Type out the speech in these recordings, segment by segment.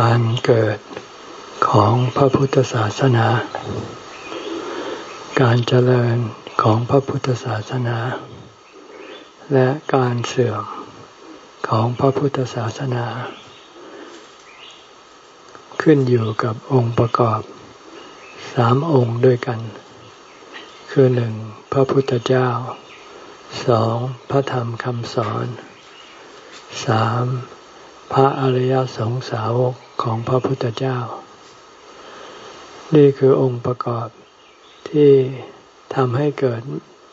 การเกิดของพระพุทธศาสนา การเจริญของพระพุทธศาสนา และการเสื่อมของพระพุทธศาสนา ขึ้นอยู่กับองค์ประกอบสามองค์ด้วยกัน คือหนึ่งพระพุทธเจ้าสองพระธรรมคำสอนสาม พระอริยสงสาวกของพระพุทธเจ้า นี่คือองค์ประกอบที่ทำให้เกิด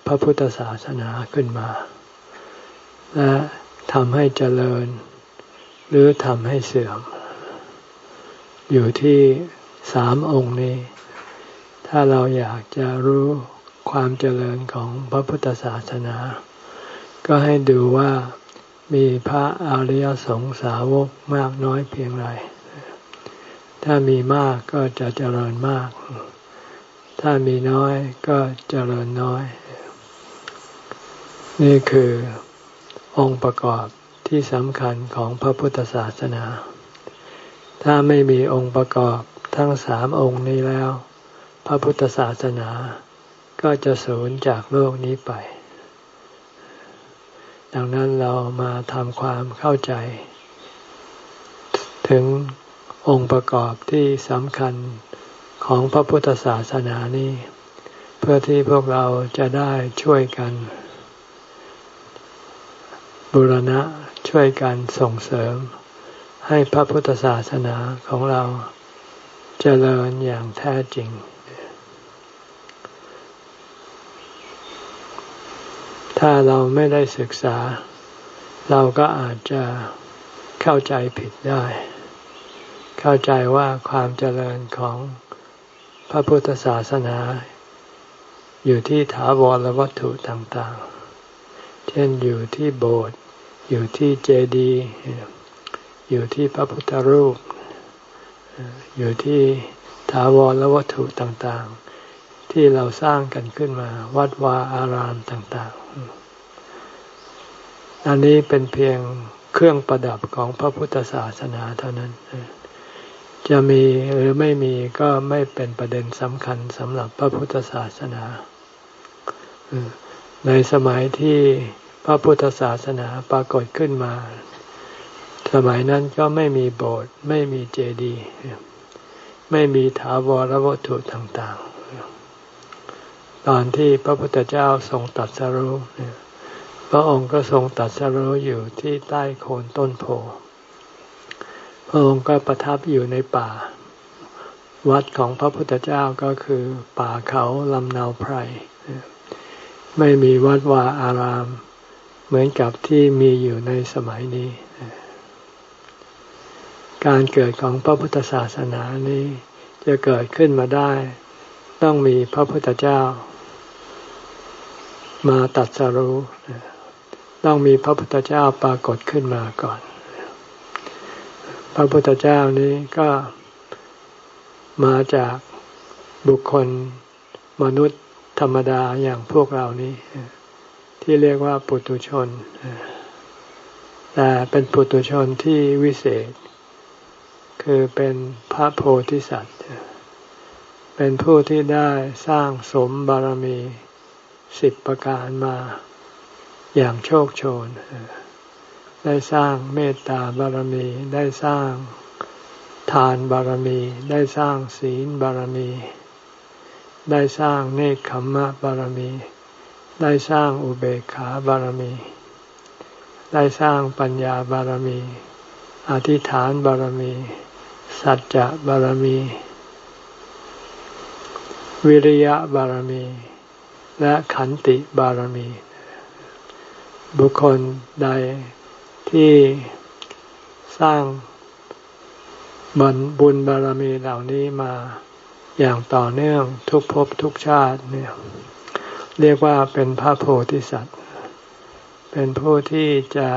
พระพุทธศาสนาขึ้นมา และทำให้เจริญ หรือทำให้เสื่อม อยู่ที่สามองค์นี้ ถ้าเราอยากจะรู้ความเจริญของพระพุทธศาสนา ก็ให้ดูว่า มีพระอริยสงสาวกมากน้อยเพียงไร ถ้ามีมากก็จะเจริญมาก ถ้ามีน้อยก็เจริญน้อย นี่คือองค์ประกอบที่สำคัญของพระพุทธศาสนา ถ้าไม่มีองค์ประกอบทั้งสามองค์นี้แล้ว พระพุทธศาสนาก็จะสูญจากโลกนี้ไป ดังนั้นเรามาทำความเข้าใจ ถึงองค์ประกอบที่สำคัญของพระพุทธศาสนานี้ เพื่อที่พวกเราจะได้ช่วยกันบุรณะช่วยกันส่งเสริม ให้พระพุทธศาสนาของเราจเจริญอย่างแท้จริง ถ้าเราไม่ได้ศึกษา เราก็อาจจะเข้าใจผิดได้ เข้าใจว่าความเจริญของพระพุทธศาสนา อยู่ที่ถาวรวัตถุต่างๆ เช่นอยู่ที่โบสถ์อยู่ที่เจดีย์อยู่ที่พระพุทธรูป อยู่ที่ถาวรวัตถุต่างๆ ที่เราสร้างกันขึ้นมา วัดวาอารามต่าง อันนี้เป็นเพียงเครื่องประดับของพระพุทธศาสนาเท่านั้น จะมีหรือไม่มีก็ไม่เป็นประเด็นสำคัญสำหรับพระพุทธศาสนา ในสมัยที่พระพุทธศาสนาปรากฏขึ้นมา สมัยนั้นก็ไม่มีโบสถ์ไม่มีเจดีย์ไม่มีถาวรวัตถุต่าง ๆ ตอนที่พระพุทธเจ้าทรงตัดสรุป พระองค์ก็ทรงตัดสรู้อยู่ที่ใต้โคนต้นโพพระองค์ก็ประทับอยู่ในป่า วัดของพระพุทธเจ้าก็คือป่าเขาลำนาวไพร ไม่มีวัดวาอาราม เหมือนกับที่มีอยู่ในสมัยนี้ การเกิดของพระพุทธศาสนานี้จะเกิดขึ้นมาได้ ต้องมีพระพุทธเจ้า มาตัดสรู้ ต้องมีพระพุทธเจ้าปรากฏขึ้นมาก่อน พระพุทธเจ้านี้ก็มาจากบุคคลมนุษย์ธรรมดาอย่างพวกเรานี้ ที่เรียกว่าปุตุชน แต่เป็นปุตุชนที่วิเศษ คือเป็นพระโพธิสัตว์ เป็นผู้ที่ได้สร้างสมบารมีสิบประการมา อย่างโชคโชน ได้สร้างเมตตาบารมี ได้สร้างทานบารมี ได้สร้างศีลบารมี ได้สร้างเนคขมมะบารมี ได้สร้างอุเบกขาบารมี ได้สร้างปัญญาบารมี อธิษฐานบารมี สัจจะบารมี วิริยะบารมี และขันติบารมี บุคคลใดที่สร้างบุญบุญบารมีเหล่านี้มาอย่างต่อเนื่องทุกภพทุกชาติเนี่ยเรียกว่าเป็นพระโพธิสัตว์ เป็นผู้ที่จะ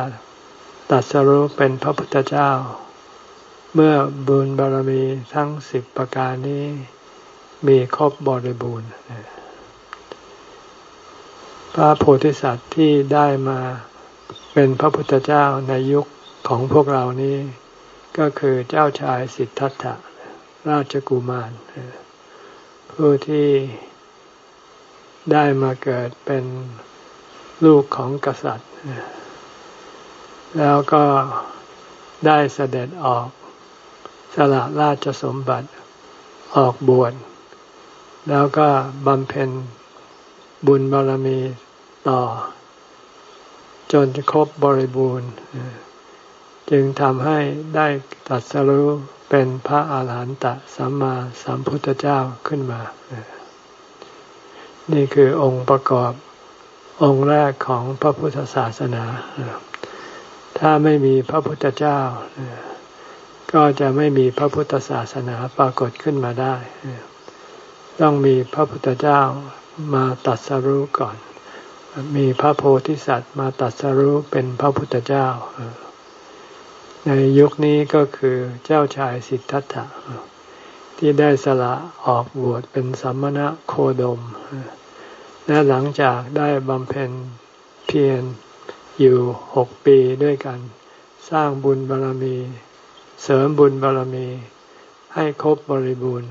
ตัดสรุปเป็นพระพุทธเจ้า เมื่อบุญบารมีทั้งสิบประการนี้มีครบบริบูรณ์ พระโพธิสัตว์ที่ได้มาเป็นพระพุทธเจ้าในยุคของพวกเรานี้ ก็คือเจ้าชายสิทธัตถะราชกุมาร ผู้ที่ได้มาเกิดเป็นลูกของกษัตริย์ แล้วก็ได้เสด็จออกสละราชสมบัติออกบวชแล้วก็บำเพ็ญบุญบารมี ต่อ จนครบบริบูรณ์ จึงทำให้ได้ตัดสรู้เป็นพระอาหารหันตสัมมาสัมพุทธเจ้าขึ้นมา นี่คือองค์ประกอบองค์แรกของพระพุทธศาสนา ถ้าไม่มีพระพุทธเจ้า ก็จะไม่มีพระพุทธศาสนาปรากฏขึ้นมาได้ ต้องมีพระพุทธเจ้ามาตัดสรู้ก่อน มีพระโพธิสัตว์มาตัดสรู้เป็นพระพุทธเจ้า ในยุคนี้ก็คือเจ้าชายสิทธัตถะที่ได้สละออกบวชเป็นสัมมณะโคดม และหลังจากได้บำเพ็ญเพียรอยู่หกปีด้วยกัน สร้างบุญบารรมี เสริมบุญบารรมีให้ครบบริบูรณ์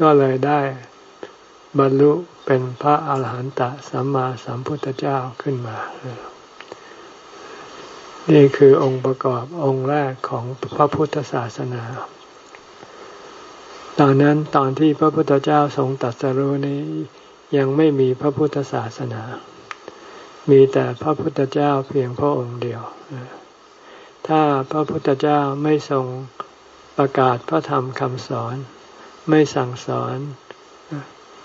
ก็เลยได้ บรรลุเป็นพระอาหารหันตสัมมาสัมพุทธเจ้าขึ้นมา นี่คือองค์ประกอบองค์แรกของพระพุทธศาสนา ตอนนั้นตอนที่พระพุทธเจ้าทรงตัดสรู้นี้ยังไม่มีพระพุทธศาสนา มีแต่พระพุทธเจ้าเพียงพระองค์เดียว ถ้าพระพุทธเจ้าไม่ทรงประกาศพระธรรมคำสอน ไม่สั่งสอน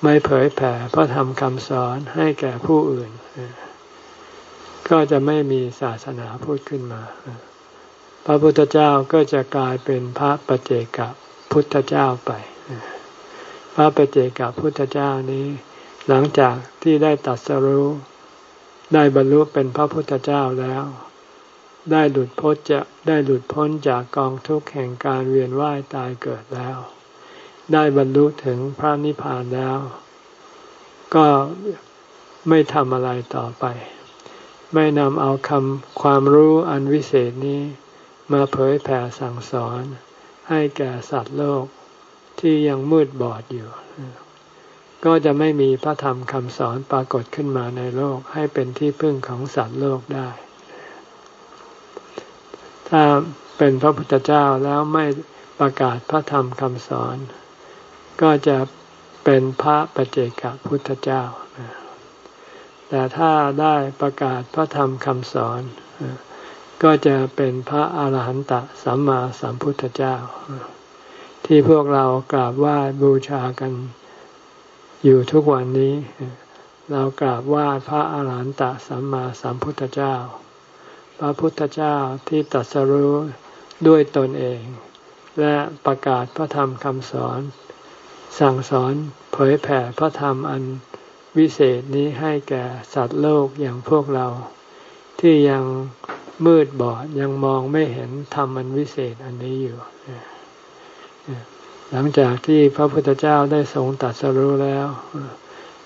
ไม่เผยแผ่พระธรรมคำสอนให้แก่ผู้อื่น ก็จะไม่มีศาสนาพูดขึ้นมา พระพุทธเจ้าก็จะกลายเป็นพระปเจกับพุทธเจ้าไป พระปเจกับพุทธเจ้านี้ หลังจากที่ได้ตัดสรู้ได้บรรลุเป็นพระพุทธเจ้าแล้ว ได้หลุดพ้นจะได้หลุดพ้นจากกองทุกข์แห่งการเวียนว่ายตายเกิดแล้ว ได้บรรลุถึงพระนิพพานแล้ว ก็ไม่ทำอะไรต่อไป ไม่นำเอาคำความรู้อันวิเศษนี้มาเผยแผ่สั่งสอน ให้แก่สัตว์โลกที่ยังมืดบอดอยู่ ก็จะไม่มีพระธรรมคำสอนปรากฏขึ้นมาในโลกให้เป็นที่พึ่งของสัตว์โลกได้ ถ้าเป็นพระพุทธเจ้าแล้วไม่ประกาศพระธรรมคำสอน ก็จะเป็นพระปเจกพุทธเจ้า แต่ถ้าได้ประกาศพระธรรมคำสอน ก็จะเป็นพระอาหารหันตสัมมาสัมพุทธเจ้า ที่พวกเรากราบไหว้บูชากันอยู่ทุกวันนี้ เรากราบไหว้พระอาหารหันตสัมมาสัมพุทธเจ้า พระพุทธเจ้าที่ตรัสรู้ด้วยตนเอง และประกาศพระธรรมคำสอน สั่งสอนเผยแผ่พระธรรมอันวิเศษนี้ให้แก่สัตว์โลกอย่างพวกเรา ที่ยังมืดบอดยังมองไม่เห็นธรรมอันวิเศษอันนี้อยู่ หลังจากที่พระพุทธเจ้าได้ทรงตัดสรู้แล้ว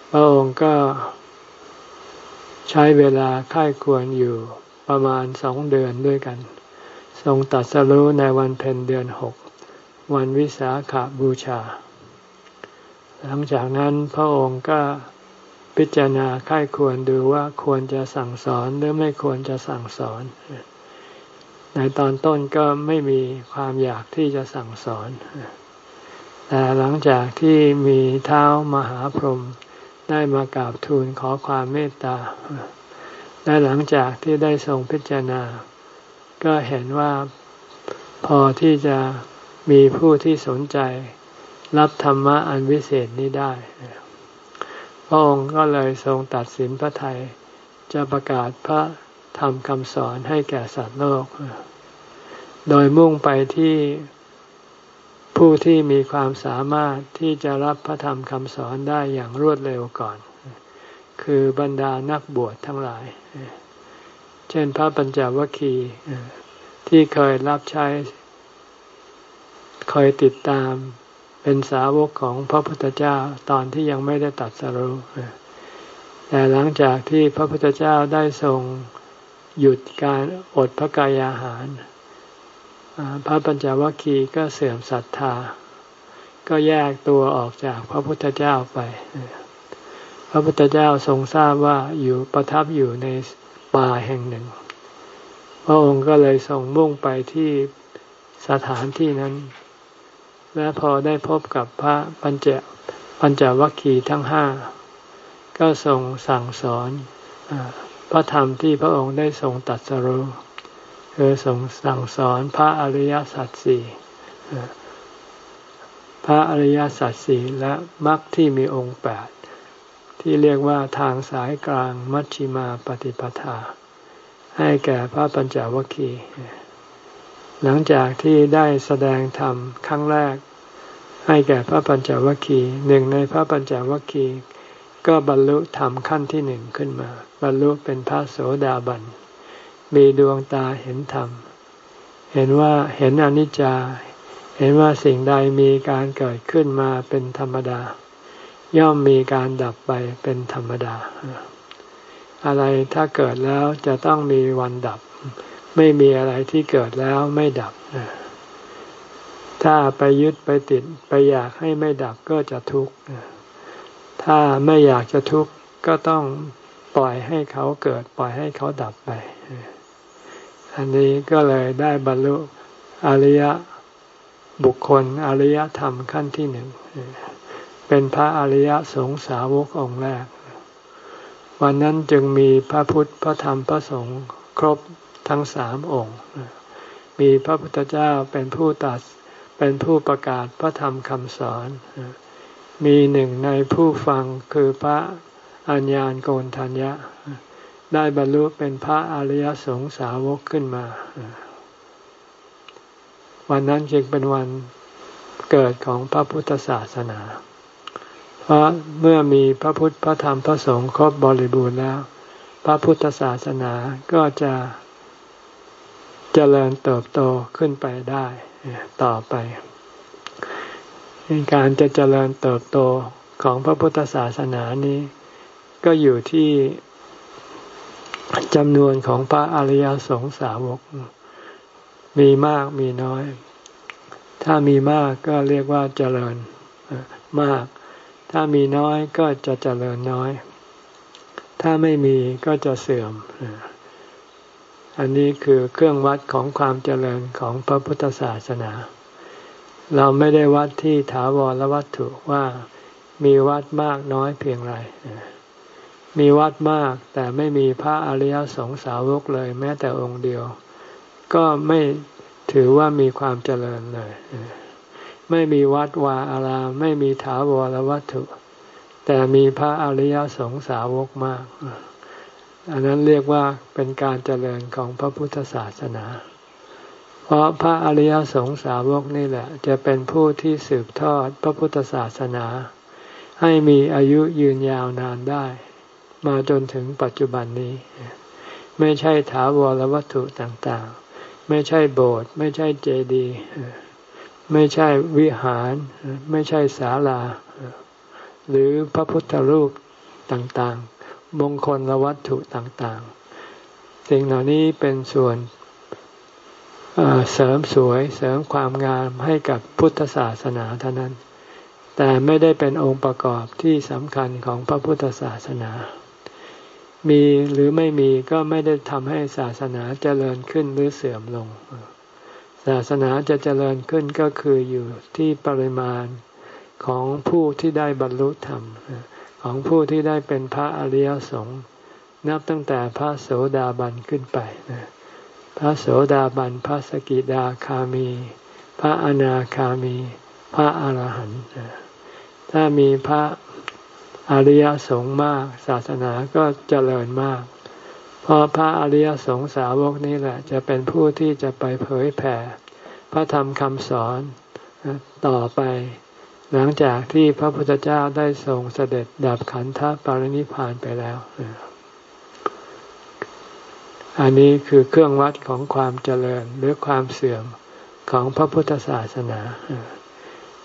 พระองค์ก็ใช้เวลาค่ายควรอยู่ประมาณสองเดือนด้วยกัน ทรงตัดสรู้ในวันเพ็ญเดือนหก วันวิสาขาบูชา หลังจากนั้นพระองค์ก็พิจารณาค่ายควรดูว่าควรจะสั่งสอนหรือไม่ควรจะสั่งสอน ในตอนต้นก็ไม่มีความอยากที่จะสั่งสอน แต่หลังจากที่มีเท้ามหาพรหมได้มากราบทูลขอความเมตตา และหลังจากที่ได้ทรงพิจารณา ก็เห็นว่าพอที่จะมีผู้ที่สนใจ รับธรรมะอันวิเศษนี้ได้ พระองค์ก็เลยทรงตัดสินพระไทยจะประกาศพระธรรมคำสอนให้แก่สัตว์โลก โดยมุ่งไปที่ผู้ที่มีความสามารถที่จะรับพระธรรมคำสอนได้อย่างรวดเร็วก่อน คือบรรดานักบวชทั้งหลาย เช่นพระปัญจวัคคีย์ที่เคยรับใช้คอยติดตาม เป็นสาวกของพระพุทธเจ้าตอนที่ยังไม่ได้ตัดสรุแต่หลังจากที่พระพุทธเจ้าได้ทรงหยุดการอดพระกายอาหาร พระปัญจวัคคีย์ก็เสื่อมศรัทธา ก็แยกตัวออกจากพระพุทธเจ้าไป พระพุทธเจ้าทรงทราบว่าอยู่ประทับอยู่ในป่าแห่งหนึ่ง พระองค์ก็เลยส่งมุ่งไปที่สถานที่นั้น และพอได้พบกับพระปัญจปัญจวัคคีย์ทั้งห้าก็ทรงสั่งสอนพระธรรมที่พระองค์ได้ทรงตัดสรู้คือทรงสั่งสอนพระอริยสัจสี่พระอริยสัจสี่และมรรคที่มีองค์แปดที่เรียกว่าทางสายกลางมัชชิมาปฏิปทา ให้แก่พระปัญจวัคคีย์ หลังจากที่ได้แสดงธรรมครั้งแรก ให้แก่พระปัญจวัคคีย์หนึ่งในพระปัญจวัคคีย์ก็บรรลุธรรมขั้นที่หนึ่งขึ้นมา บรรลุเป็นพระโสดาบัน มีดวงตาเห็นธรรม เห็นว่าเห็นอนิจจา เห็นว่าสิ่งใดมีการเกิดขึ้นมาเป็นธรรมดา ย่อมมีการดับไปเป็นธรรมดา อะไรถ้าเกิดแล้วจะต้องมีวันดับ ไม่มีอะไรที่เกิดแล้วไม่ดับ ถ้าไปยึดไปติดไปอยากให้ไม่ดับก็จะทุกข์ ถ้าไม่อยากจะทุกข์ก็ต้องปล่อยให้เขาเกิด ปล่อยให้เขาดับไป อันนี้ก็เลยได้บรรลุอริยบุคคลอริยธรรมขั้นที่หนึ่ง เป็นพระอริยสงสาวกองค์แรก วันนั้นจึงมีพระพุทธพระธรรมพระสงฆ์ครบ ทั้งสามองค์ มีพระพุทธเจ้าเป็นผู้ตัดเป็นผู้ประกาศพระธรรมคำสอน มีหนึ่งในผู้ฟังคือพระอัญญาณโกนทัญญะ ได้บรรลุเป็นพระอริยสงสาวกขึ้นมา วันนั้นจึงเป็นวันเกิดของพระพุทธศาสนา เพราะเมื่อมีพระพุทธพระธรรมพระสงฆ์ครบบริบูรณ์แล้ว พระพุทธศาสนาก็จะ เจริญเติบโตขึ้นไปได้ต่อไปการจะเจริญเติบโตของพระพุทธศาสนานี้ ก็อยู่ที่จำนวนของพระอริยสงสาวก มีมากมีน้อย ถ้ามีมากก็เรียกว่าเจริญมาก ถ้ามีน้อยก็จะเจริญน้อย ถ้าไม่มีก็จะเสื่อม อันนี้คือเครื่องวัดของความเจริญของพระพุทธศาสนา เราไม่ได้วัดที่ถาวรวัตถุว่ามีวัดมากน้อยเพียงไร มีวัดมากแต่ไม่มีพระอริยสงสาวกเลย แม้แต่องค์เดียว ก็ไม่ถือว่ามีความเจริญเลย ไม่มีวัดวาอารามไม่มีถาวรวัตถุ แต่มีพระอริยสงสาวกมาก อันนั้นเรียกว่าเป็นการเจริญของพระพุทธศาสนา เพราะพระอริยสงสาวกนี่แหละ จะเป็นผู้ที่สืบทอดพระพุทธศาสนา ให้มีอายุยืนยาวนานได้ มาจนถึงปัจจุบันนี้ ไม่ใช่ถาวรวัตถุต่างๆ ไม่ใช่โบสถ์ไม่ใช่เจดีย์ไม่ใช่วิหาร ไม่ใช่ศาลา หรือพระพุทธรูปต่างๆ มงคลละวัตถุต่างๆ สิ่งเหล่านี้เป็นส่วนเสริมสวยเสริมความงามให้กับพุทธศาสนาเท่านั้น แต่ไม่ได้เป็นองค์ประกอบที่สำคัญของพระพุทธศาสนา มีหรือไม่มีก็ไม่ได้ทำให้ศาสนาเจริญขึ้นหรือเสื่อมลง ศาสนาจะเจริญขึ้นก็คืออยู่ที่ปริมาณของผู้ที่ได้บรรลุธรรม ของผู้ที่ได้เป็นพระอริยสงฆ์นับตั้งแต่พระโสดาบันขึ้นไปพระโสดาบัน พระสกิดาคามี พระอนาคามี พระอาหารหันต์ถ้ามีพระอริยสงฆ์มาก ศาสนาก็เจริญมาก เพราะพระอริยสงฆ์สาวกนี้แหละ จะเป็นผู้ที่จะไปเผยแผ่ พระธรรมคำสอนต่อไป หลังจากที่พระพุทธเจ้าได้ทรงเสด็จดับขันธปรินิพานไปแล้ว อันนี้คือเครื่องวัดของความเจริญหรือความเสื่อมของพระพุทธศาสนา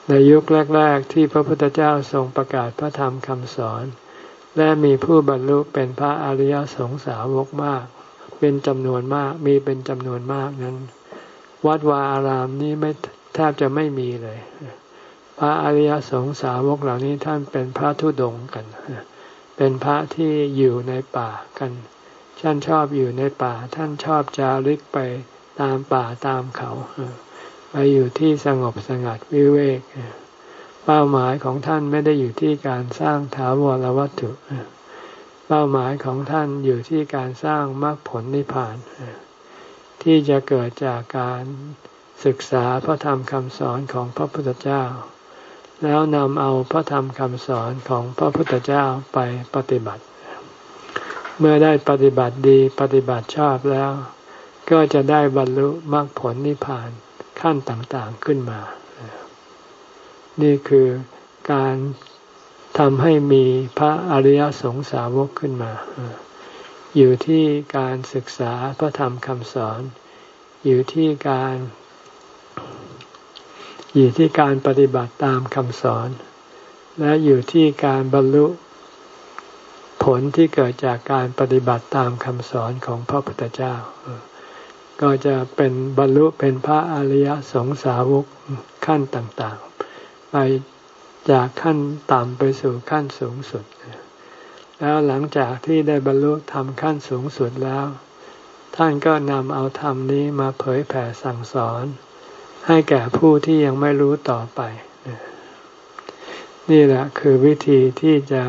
ในยุคแรก ๆ ที่พระพุทธเจ้าทรงประกาศพระธรรมคำสอน และมีผู้บรรลุเป็นพระอริยสงสาวกมาก เป็นจำนวนมากมีเป็นจำนว นมากนั้น วัดวาอารามนี้ไม่แทบจะไม่มีเลย พระอริยสงสาวกเหล่านี้ท่านเป็นพระธุดงกัน เป็นพระที่อยู่ในป่ากัน ท่านชอบอยู่ในป่า ท่านชอบจาริกไปตามป่าตามเขาไปอยู่ที่สงบสงัดวิเวกเป้าหมายของท่านไม่ได้อยู่ที่การสร้างถาวรวัตถุเป้าหมายของท่านอยู่ที่การสร้างมรรคผลนิพพานที่จะเกิดจากการศึกษาพระธรรมคำสอนของพระพุทธเจ้า แล้วนำเอาพระธรรมคำสอนของพระพุทธเจ้าไปปฏิบัติ เมื่อได้ปฏิบัติดีปฏิบัติชอบแล้ว ก็จะได้บรรลุมรรคผลนิพพานขั้นต่างๆขึ้นมา นี่คือการทำให้มีพระอริยสงสาวกขึ้นมา อยู่ที่การศึกษาพระธรรมคำสอน อยู่ที่การ อยู่ที่การปฏิบัติตามคำสอน และอยู่ที่การบรรลุผลที่เกิดจากการปฏิบัติตามคำสอนของพระพุทธเจ้า ก็จะเป็นบรรลุเป็นพระอริยสงสาวกขั้นต่างๆ ไปจากขั้นต่ำไปสู่ขั้นสูงสุด แล้วหลังจากที่ได้บรรลุธรรมขั้นสูงสุดแล้ว ท่านก็นำเอาธรรมนี้มาเผยแผ่สั่งสอน ให้แก่ผู้ที่ยังไม่รู้ต่อไป นี่แหละคือวิธีที่จะ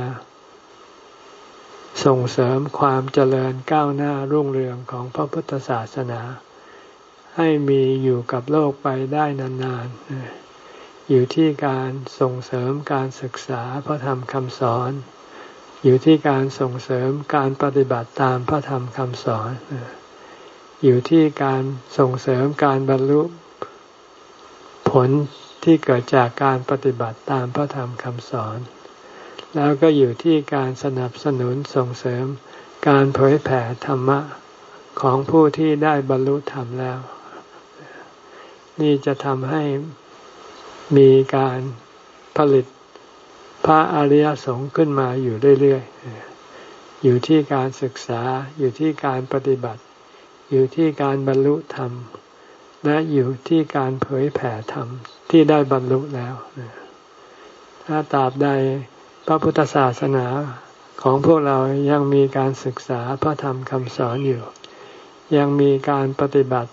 ส่งเสริมความเจริญก้าวหน้ารุ่งเรืองของพระพุทธศาสนา ให้มีอยู่กับโลกไปได้นานๆ อยู่ที่การส่งเสริมการศึกษาพระธรรมคำสอน อยู่ที่การส่งเสริมการปฏิบัติตามพระธรรมคำสอน อยู่ที่การส่งเสริมการบรรลุ ผลที่เกิดจากการปฏิบัติตามพระธรรมคำสอน แล้วก็อยู่ที่การสนับสนุนส่งเสริม การเผยแผ่ธรรมะของผู้ที่ได้บรรลุธรรมแล้ว นี่จะทำให้มีการผลิตพระอริยสงฆ์ขึ้นมาอยู่เรื่อยๆ อยู่ที่การศึกษา อยู่ที่การปฏิบัติ อยู่ที่การบรรลุธรรม และอยู่ที่การเผยแผ่ธรรมที่ได้บรรลุแล้ว ถ้าตราบใดพระพุทธศาสนาของพวกเรายังมีการศึกษาพระธรรมคำสอนอยู่ ยังมีการปฏิบัติ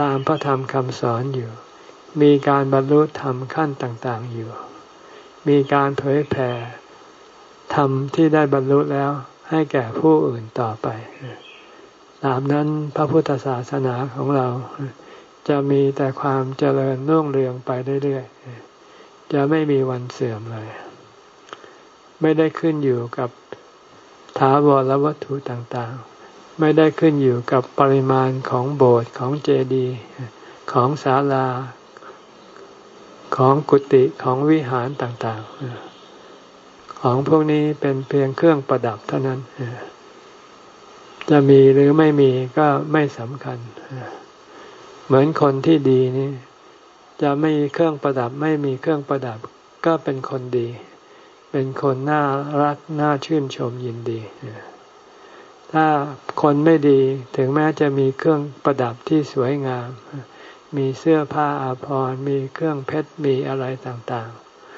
ตามพระธรรมคำสอนอยู่ มีการบรรลุธรรมขั้นต่าง ๆอยู่ มีการเผยแผ่ธรรมที่ได้บรรลุแล้วให้แก่ผู้อื่นต่อไป ตามนั้นพระพุทธศาสนาของเรา จะมีแต่ความเจริญรุ่งเรืองไปเรื่อยๆ จะไม่มีวันเสื่อมเลย ไม่ได้ขึ้นอยู่กับถาวรวัตถุต่างๆ ไม่ได้ขึ้นอยู่กับปริมาณของโบสถ์ของเจดีย์ของศาลา ของกุฏิของวิหารต่างๆ ของพวกนี้เป็นเพียงเครื่องประดับเท่านั้น จะมีหรือไม่มีก็ไม่สำคัญ เหมือนคนที่ดีนี่ จะไม่มีเครื่องประดับ ไม่มีเครื่องประดับ ก็เป็นคนดี เป็นคนน่ารักน่าชื่นชมยินดี ถ้าคนไม่ดีถึงแม้จะมีเครื่องประดับที่สวยงาม มีเสื้อผ้าอาภรณ์มีเครื่องเพชรมีอะไรต่าง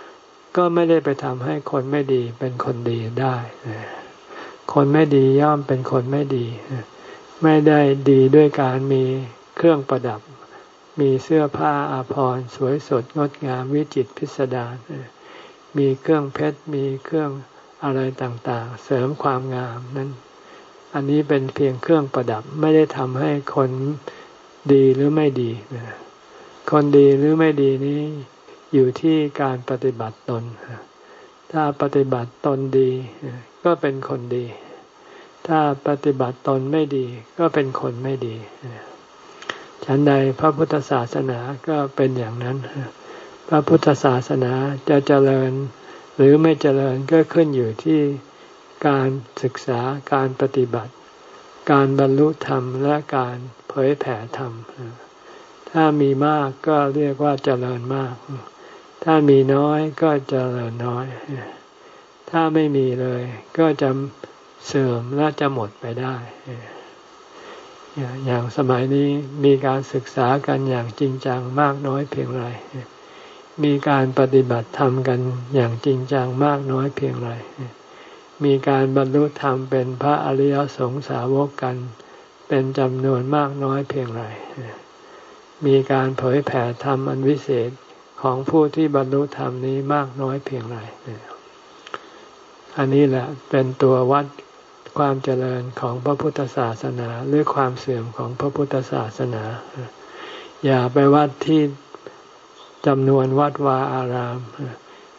ๆ ก็ไม่ได้ไปทำให้คนไม่ดีเป็นคนดีได้ คนไม่ดีย่อมเป็นคนไม่ดี ไม่ได้ดีด้วยการมีเครื่องประดับ มีเสื้อผ้าอาภรณ์สวยสดงดงามวิจิตพิสดารมีเครื่องเพชรมีเครื่องอะไรต่างๆ เสริมความงามนั้นอันนี้เป็นเพียงเครื่องประดับไม่ได้ทำให้คนดีหรือไม่ดีคนดีหรือไม่ดีนี้อยู่ที่การปฏิบัติตนถ้าปฏิบัติตนดี ก็เป็นคนดี ถ้าปฏิบัติตนไม่ดี ก็เป็นคนไม่ดีฉันใดพระพุทธศาสนาก็เป็นอย่างนั้น พระพุทธศาสนาจะเจริญหรือไม่เจริญก็ขึ้นอยู่ที่การศึกษาการปฏิบัติ การบรรลุธรรมและการเผยแผ่ธรรม ถ้ามีมากก็เรียกว่าเจริญมาก ถ้ามีน้อยก็เจริญน้อย ถ้าไม่มีเลยก็จะเสื่อมและจะหมดไปได้ อย่างสมัยนี้มีการศึกษากันอย่างจริงจังมากน้อยเพียงไร มีการปฏิบัติธรรมกันอย่างจริงจังมากน้อยเพียงไร มีการบรรลุธรรมเป็นพระอริยสงสาวกกัน เป็นจำนวนมากน้อยเพียงไร มีการเผยแผ่ธรรมอันวิเศษของผู้ที่บรรลุธรรมนี้มากน้อยเพียงไร อันนี้แหละเป็นตัววัดความเจริญของพระพุทธศาสนาหรือความเสื่อมของพระพุทธศาสนา อย่าไปวัดที่จำนวนวัดวาอาราม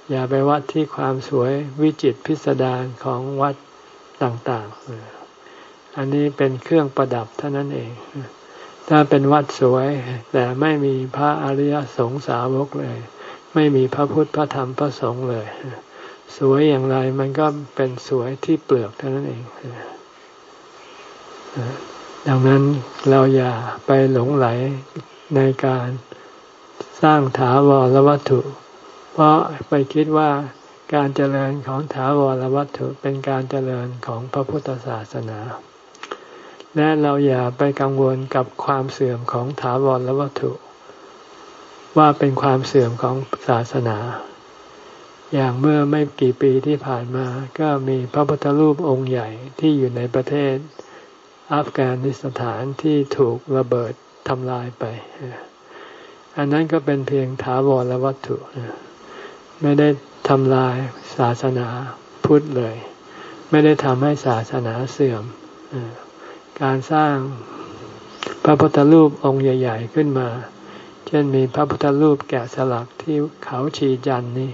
อย่าไปวัดที่ความสวยวิจิตพิสดารของวัดต่างๆ อันนี้เป็นเครื่องประดับเท่านั้นเอง ถ้าเป็นวัดสวยแต่ไม่มีพระอริยสงสาวกเลย ไม่มีพระพุทธพระธรรมพระสงฆ์เลย สวยอย่างไรมันก็เป็นสวยที่เปลือกเท่านั้นเองดังนั้นเราอย่าไปหลงไหลในการสร้างถาวรวัตถุ เพราะไปคิดว่าการเจริญของถาวรวัตถุเป็นการเจริญของพระพุทธศาสนา และเราอย่าไปกังวลกับความเสื่อมของถาวรวัตถุ ว่าเป็นความเสื่อมของศาสนา อย่างเมื่อไม่กี่ปีที่ผ่านมาก็มีพระพุทธรูปองค์ใหญ่ที่อยู่ในประเทศอัฟกานิสถานที่ถูกระเบิดทำลายไป อันนั้นก็เป็นเพียงถาวรวัตถุ ไม่ได้ทำลายศาสนาพุทธเลย ไม่ได้ทำให้ศาสนาเสื่อม การสร้างพระพุทธรูปองค์ใหญ่ ๆ ขึ้นมา เช่นมีพระพุทธรูปแกะสลักที่เขาชีจันนี่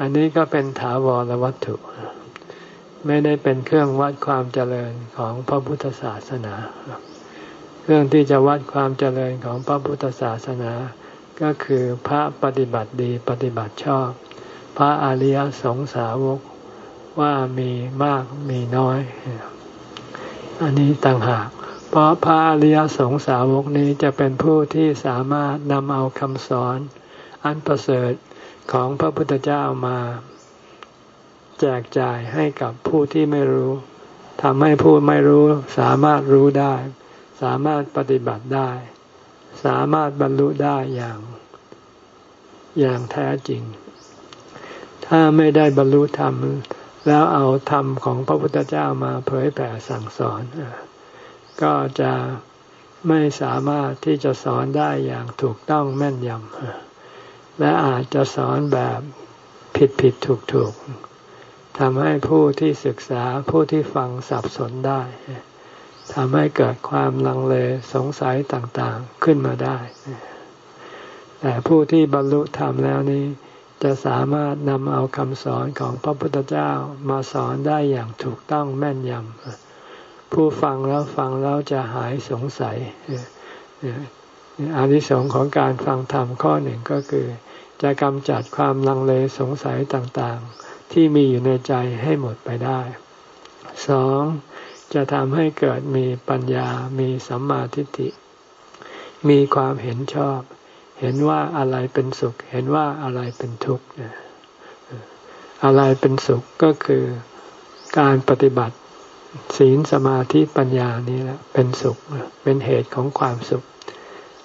อันนี้ก็เป็นถาวรวัตถุ ไม่ได้เป็นเครื่องวัดความเจริญของพระพุทธศาสนา เครื่องที่จะวัดความเจริญของพระพุทธศาสนา ก็คือพระปฏิบัติดีปฏิบัติชอบ พระอริยสงสาวกว่ามีมากมีน้อย อันนี้ต่างหาก เพราะพระอริยสงสาวกนี้จะเป็นผู้ที่สามารถนำเอาคำสอน อันประเสริฐ ของพระพุทธเจ้ามา แจกจ่ายให้กับผู้ที่ไม่รู้ทำให้ผู้ไม่รู้สามารถรู้ได้ สามารถปฏิบัติได้ สามารถบรรลุได้อย่าง อย่างแท้จริง ถ้าไม่ได้บรรลุธรรม แล้วเอาธรรมของพระพุทธเจ้ามาเผยแผ่สั่งสอน ก็จะไม่สามารถที่จะสอนได้อย่างถูกต้องแม่นยำ และอาจจะสอนแบบผิดผิดถูกถูกทำให้ผู้ที่ศึกษาผู้ที่ฟังสับสนได้ทำให้เกิดความลังเลสงสัยต่างๆขึ้นมาได้ แต่ผู้ที่บรรลุธรรมแล้วนี้ จะสามารถนำเอาคำสอนของพระพุทธเจ้ามาสอนได้อย่างถูกต้องแม่นยำ ผู้ฟังแล้วฟังแล้วจะหายสงสัยอานิสงส์ของการฟังธรรมข้อหนึ่งก็คือ จะกำจัดความลังเลสงสัยต่างๆ ที่มีอยู่ในใจให้หมดไปได้สองจะทำให้เกิดมีปัญญา มีสัมมาทิฏฐิ มีความเห็นชอบ เห็นว่าอะไรเป็นสุข เห็นว่าอะไรเป็นทุกข์อะไรเป็นสุขก็คือการปฏิบัติ ศีลสมาธิปัญญานี้แหละเป็นสุข เป็นเหตุของความสุข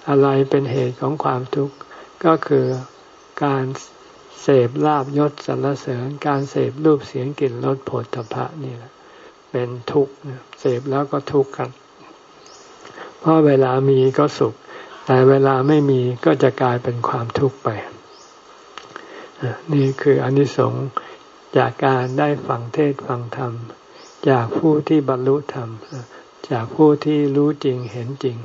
อะไรเป็นเหตุของความทุกข์ ก็คือ การเสพลาบยศสรรเสริญ การเสพรูปเสียงกลิ่นรสผลตภะนี่แหละเป็นทุกข์เสพแล้วก็ทุกข์กัน เพราะเวลามีก็สุข แต่เวลาไม่มีก็จะกลายเป็นความทุกข์ไป นี่คืออนิสงส์จากการได้ฟังเทศฟังธรรม จากผู้ที่บรรลุธรรม จากผู้ที่รู้จริงเห็นจริง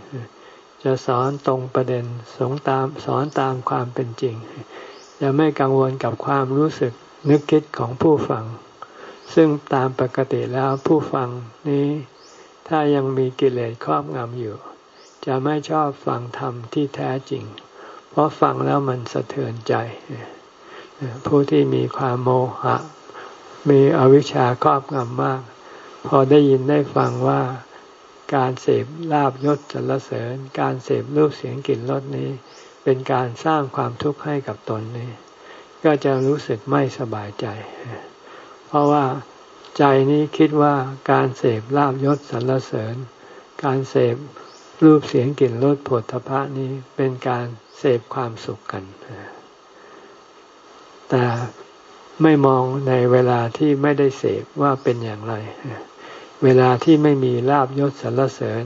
จะสอนตรงประเด็นสงตามสอนตามความเป็นจริง จะไม่กังวลกับความรู้สึกนึกคิดของผู้ฟัง ซึ่งตามปกติแล้วผู้ฟังนี้ถ้ายังมีกิเลสครอบงำอยู่ จะไม่ชอบฟังธรรมที่แท้จริง เพราะฟังแล้วมันสะเทือนใจ ผู้ที่มีความโมหะ มีอวิชชาครอบงำมาก พอได้ยินได้ฟังว่าการเสพลาบยศจรเสริญ การเสพรูปเสียงกลิ่นรสนี้ เป็นการสร้างความทุกข์ให้กับตนนี่ก็จะรู้สึกไม่สบายใจ เพราะว่าใจนี้คิดว่าการเสพลาบยศสรรเสริญ การเสพรูปเสียงกลิ่นรสผลทพะนี้เป็นการเสพความสุขกัน แต่ไม่มองในเวลาที่ไม่ได้เสพว่าเป็นอย่างไร เวลาที่ไม่มีลาบยศสรรเสริญ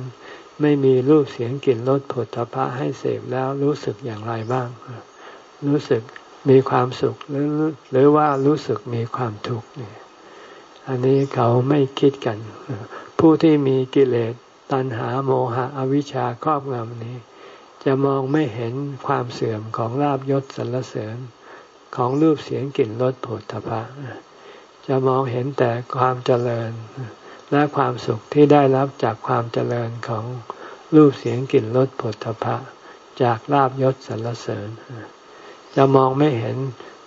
ไม่มีรูปเสียงกลิ่นรสผลทพะให้เสพแล้วรู้สึกอย่างไรบ้าง รู้สึกมีความสุขหรือหรือว่ารู้สึกมีความทุกข์เนี่ยอันนี้เขาไม่คิดกัน ผู้ที่มีกิเลสตัณหาโมหะอวิชชาครอบงำนี้ จะมองไม่เห็นความเสื่อมของลาบยศสรรเสริญของรูปเสียงกลิ่นรสผลทพะจะมองเห็นแต่ความเจริญ และความสุขที่ได้รับจากความเจริญของรูปเสียงกลิ่นรสผลทพะจากลาบยศสรรเสริญ จะมองไม่เห็น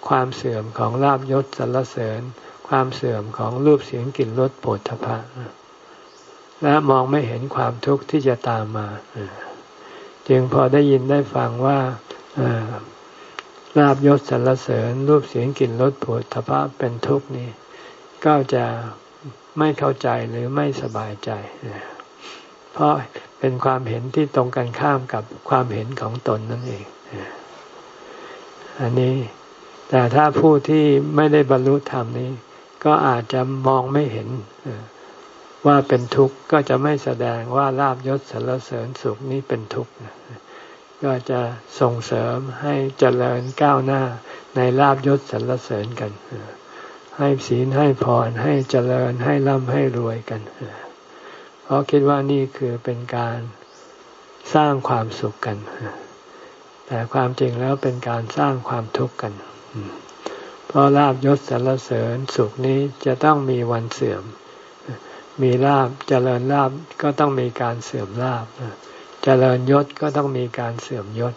ความเสื่อมของลาบยศสรรเสริญ ความเสื่อมของรูปเสียงกลิ่นรสผลทพะและมองไม่เห็นความทุกข์ที่จะตามมา จึงพอได้ยินได้ฟังว่าลาบยศสรรเสริญ รูปเสียงกลิ่นรสผลทพะเป็นทุกข์นี้ ก็จะ ไม่เข้าใจหรือไม่สบายใจ เพราะเป็นความเห็นที่ตรงกันข้ามกับความเห็นของตนนั่นเอง อันนี้ แต่ถ้าผู้ที่ไม่ได้บรรลุธรรมนี้ ก็อาจจะมองไม่เห็นว่าเป็นทุกข์ก็จะไม่แสดงว่าลาบยศสรรเสริญสุขนี้เป็นทุกข์ก็จะส่งเสริมให้เจริญก้าวหน้าในลาบยศสรรเสริญกัน ให้ศีลให้พรให้เจริญให้ร่ำให้รวยกัน เพราะคิดว่านี่คือเป็นการสร้างความสุขกัน แต่ความจริงแล้วเป็นการสร้างความทุกข์กัน เพราะลาบยศสรรเสริญสุขนี้จะต้องมีวันเสื่อม มีลาบเจริญลาบก็ต้องมีการเสื่อมลาบ เจริญยศก็ต้องมีการเสื่อมยศ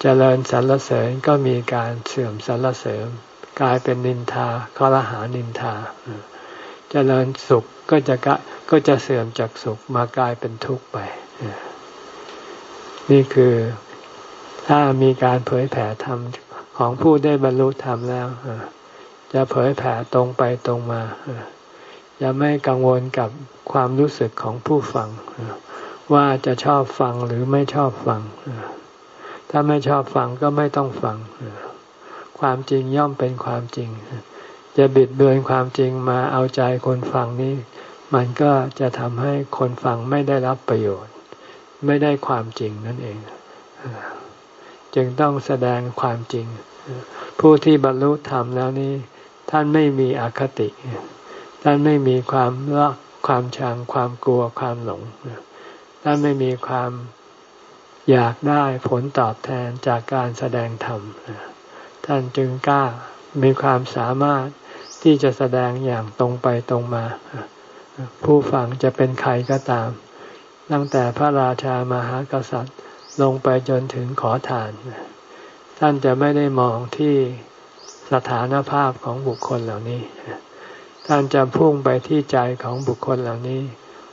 เจริญสรรเสริญก็มีการเสื่อมสรรเสริญ กลายเป็นนินทาคอรหานินทาจเจริญสุขก็จะก็จะเสื่อมจากสุขมากลายเป็นทุกข์ไป นี่คือถ้ามีการเผยแผ่ธรรมของผู้ได้บรรลุธรรมแล้วจะเผยแผ่ตรงไปตรงมาจะไม่กังวลกับความรู้สึกของผู้ฟัง ว่าจะชอบฟังหรือไม่ชอบฟัง ถ้าไม่ชอบฟังก็ไม่ต้องฟัง ความจริงย่อมเป็นความจริง จะบิดเบือนความจริงมาเอาใจคนฟังนี้ มันก็จะทำให้คนฟังไม่ได้รับประโยชน์ ไม่ได้ความจริงนั่นเอง จึงต้องแสดงความจริง ผู้ที่บรรลุธรรมแล้วนี้ ท่านไม่มีอคติ ท่านไม่มีความรักความชังความกลัวความหลง ท่านไม่มีความอยากได้ผลตอบแทนจากการแสดงธรรม ท่านจึงกล้ามีความสามารถที่จะแสดงอย่างตรงไปตรงมา ผู้ฟังจะเป็นใครก็ตาม ตั้งแต่พระราชามหากษัตริย์ลงไปจนถึงขอทาน ท่านจะไม่ได้มองที่สถานภาพของบุคคลเหล่านี้ ท่านจะพุ่งไปที่ใจของบุคคลเหล่านี้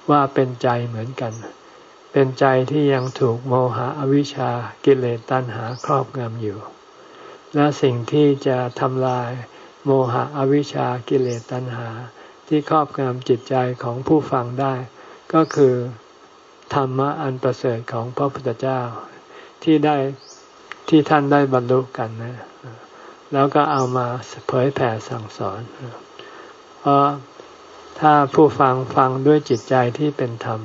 ว่าเป็นใจเหมือนกัน เป็นใจที่ยังถูกโมหะอวิชชากิเลสตัณหาครอบงำอยู่ และสิ่งที่จะทำลายโมหะอวิชชากิเลสตัณหา ที่ครอบงำจิตใจของผู้ฟังได้ ก็คือธรรมะอันประเสริฐของพระพุทธเจ้า ที่ได้ที่ท่านได้บรรลุกันนะแล้วก็เอามาเผยแผ่สั่งสอน เพราะถ้าผู้ฟังฟังด้วยจิตใจที่เป็นธรรม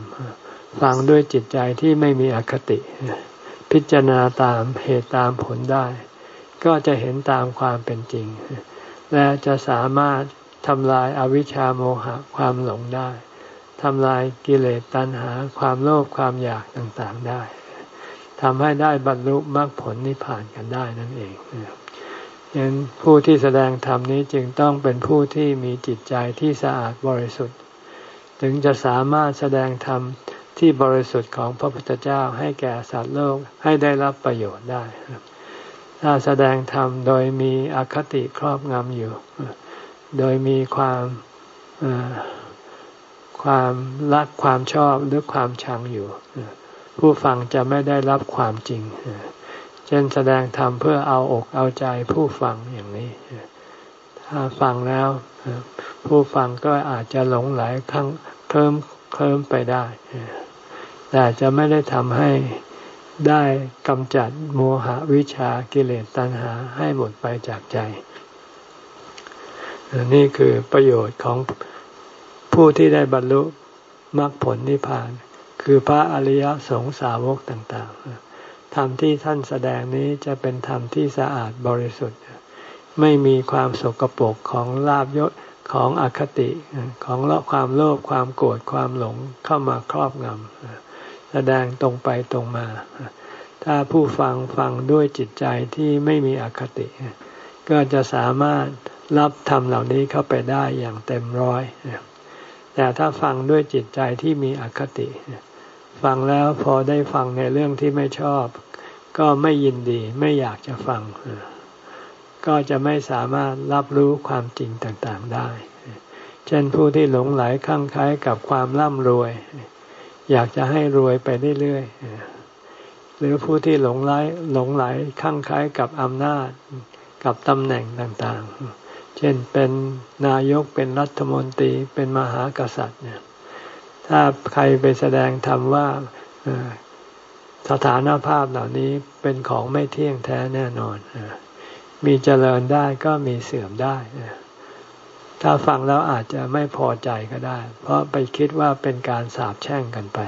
ฟังด้วยจิตใจที่ไม่มีอคติ พิจารณาตามเหตุตามผลได้ ก็จะเห็นตามความเป็นจริง และจะสามารถทำลายอาวิชชาโมหะความหลงได้ทำลายกิเลสตัณหาความโลภความอยากต่างๆได้ทำให้ได้บรรลุมรรคผลนิพพานกันได้นั่นเองยันผู้ที่แสดงธรรมนี้จึงต้องเป็นผู้ที่มีจิตใจที่สะอาดบริสุทธิ์ ถึงจะสามารถแสดงธรรมที่บริสุทธิ์ของพระพุทธเจ้าให้แก่สัตว์โลกให้ได้รับประโยชน์ได้ ถ้าแสดงธรรมโดยมีอคติครอบงำอยู่ โดยมีความความรักความชอบหรือความชังอยู่ ผู้ฟังจะไม่ได้รับความจริง เช่นแสดงธรรมเพื่อเอาอกเอาใจผู้ฟังอย่างนี้ ถ้าฟังแล้ว ผู้ฟังก็อาจจะหลงไหลครั้งเพิ่มเคลิ้มไปได้ แต่จะไม่ได้ทำให้ ได้กำจัดโมหะวิชากิเลสตัณหาให้หมดไปจากใจ นี่คือประโยชน์ของผู้ที่ได้บรรลุมรรคผลนิพพาน คือพระอริยสงสาวกต่างๆธรรมที่ท่านแสดงนี้จะเป็นธรรมที่สะอาดบริสุทธิ์ ไม่มีความสกปรกของลาบยศของอคติของละความโลภความโกรธความหลงเข้ามาครอบงำ แสดงตรงไปตรงมา ถ้าผู้ฟังฟังด้วยจิตใจที่ไม่มีอคติ ก็จะสามารถรับธรรมเหล่านี้เข้าไปได้อย่างเต็มร้อย แต่ถ้าฟังด้วยจิตใจที่มีอคติ ฟังแล้วพอได้ฟังในเรื่องที่ไม่ชอบ ก็ไม่ยินดีไม่อยากจะฟัง ก็จะไม่สามารถรับรู้ความจริงต่างๆได้ เช่นผู้ที่หลงไหลคลั่งไคล้กับความร่ำรวย อยากจะให้รวยไปเรื่อยๆหรือผู้ที่หลงไหลหลงไหลคลั่งไคล้กับอำนาจกับตำแหน่งต่างๆ เช่นเป็นนายกเป็นรัฐมนตรีเป็นมหากษัตริย์เนี่ยถ้าใครไปแสดงธรรมว่าสถานภาพเหล่านี้เป็นของไม่เที่ยงแท้แน่นอน มีเจริญได้ก็มีเสื่อมได้ ถ้าฟังแล้วอาจจะไม่พอใจก็ได้ เพราะไปคิดว่าเป็นการสาบแช่งกันไป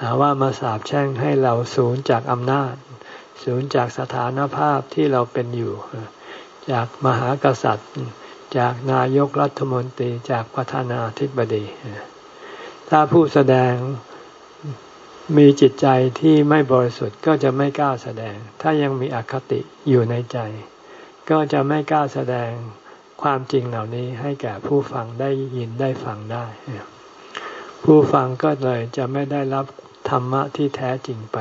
หาว่ามาสาบแช่งให้เราสูญจากอำนาจ สูญจากสถานภาพที่เราเป็นอยู่ จากมหากษัตริย์ จากนายกรัฐมนตรีจากประธานาธิบดี ถ้าผู้แสดงมีจิตใจที่ไม่บริสุทธิ์ก็จะไม่กล้าแสดง ถ้ายังมีอคติอยู่ในใจ ก็จะไม่กล้าแสดง ความจริงเหล่านี้ให้แก่ผู้ฟังได้ยินได้ฟังได้ ผู้ฟังก็เลยจะไม่ได้รับธรรมะที่แท้จริงไป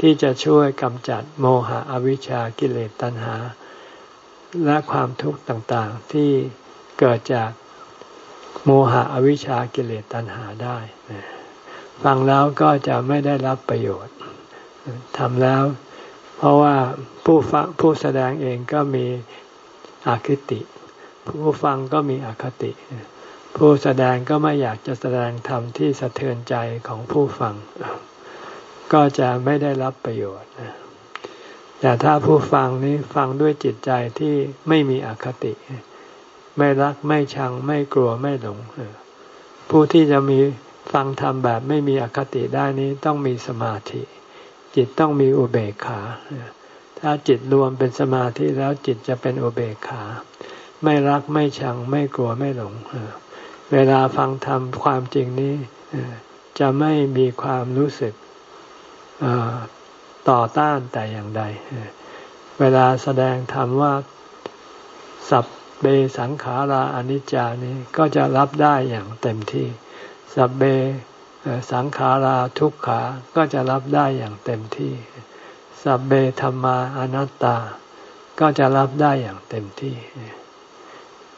ที่จะช่วยกำจัดโมหะอวิชชากิเลสตัณหา และความทุกข์ต่างๆที่เกิดจากโมหะอวิชชากิเลสตัณหาได้ฟังแล้วก็จะไม่ได้รับประโยชน์ทำแล้ว เพราะว่าผู้ฟังผู้แสดงเองก็มีอคติ ผู้ฟังก็มีอคติ ผู้แสดงก็ไม่อยากจะแสดงธรรมที่สะเทือนใจของผู้ฟัง ก็จะไม่ได้รับประโยชน์แต่ถ้าผู้ฟังนี้ฟังด้วยจิตใจที่ไม่มีอคติ ไม่รักไม่ชังไม่กลัวไม่หลงผู้ที่จะมีฟังธรรมแบบไม่มีอคติได้นี้ต้องมีสมาธิ จิตต้องมีอุเบกขา ถ้าจิตรวมเป็นสมาธิแล้วจิตจะเป็นอุเบกขา ไม่รักไม่ชังไม่กลัวไม่หลงเวลาฟังธรรมความจริงนี้จะไม่มีความรู้สึกต่อต้านแต่อย่างใด เวลาแสดงธรรมว่าสับเบสังขาราอนิจจานี้ก็จะรับได้อย่างเต็มที่ สัพเบสังขาราทุกขาก็จะรับได้อย่างเต็มที่ สัพเบธรรมาอนัตตา ก็จะรับได้อย่างเต็มที่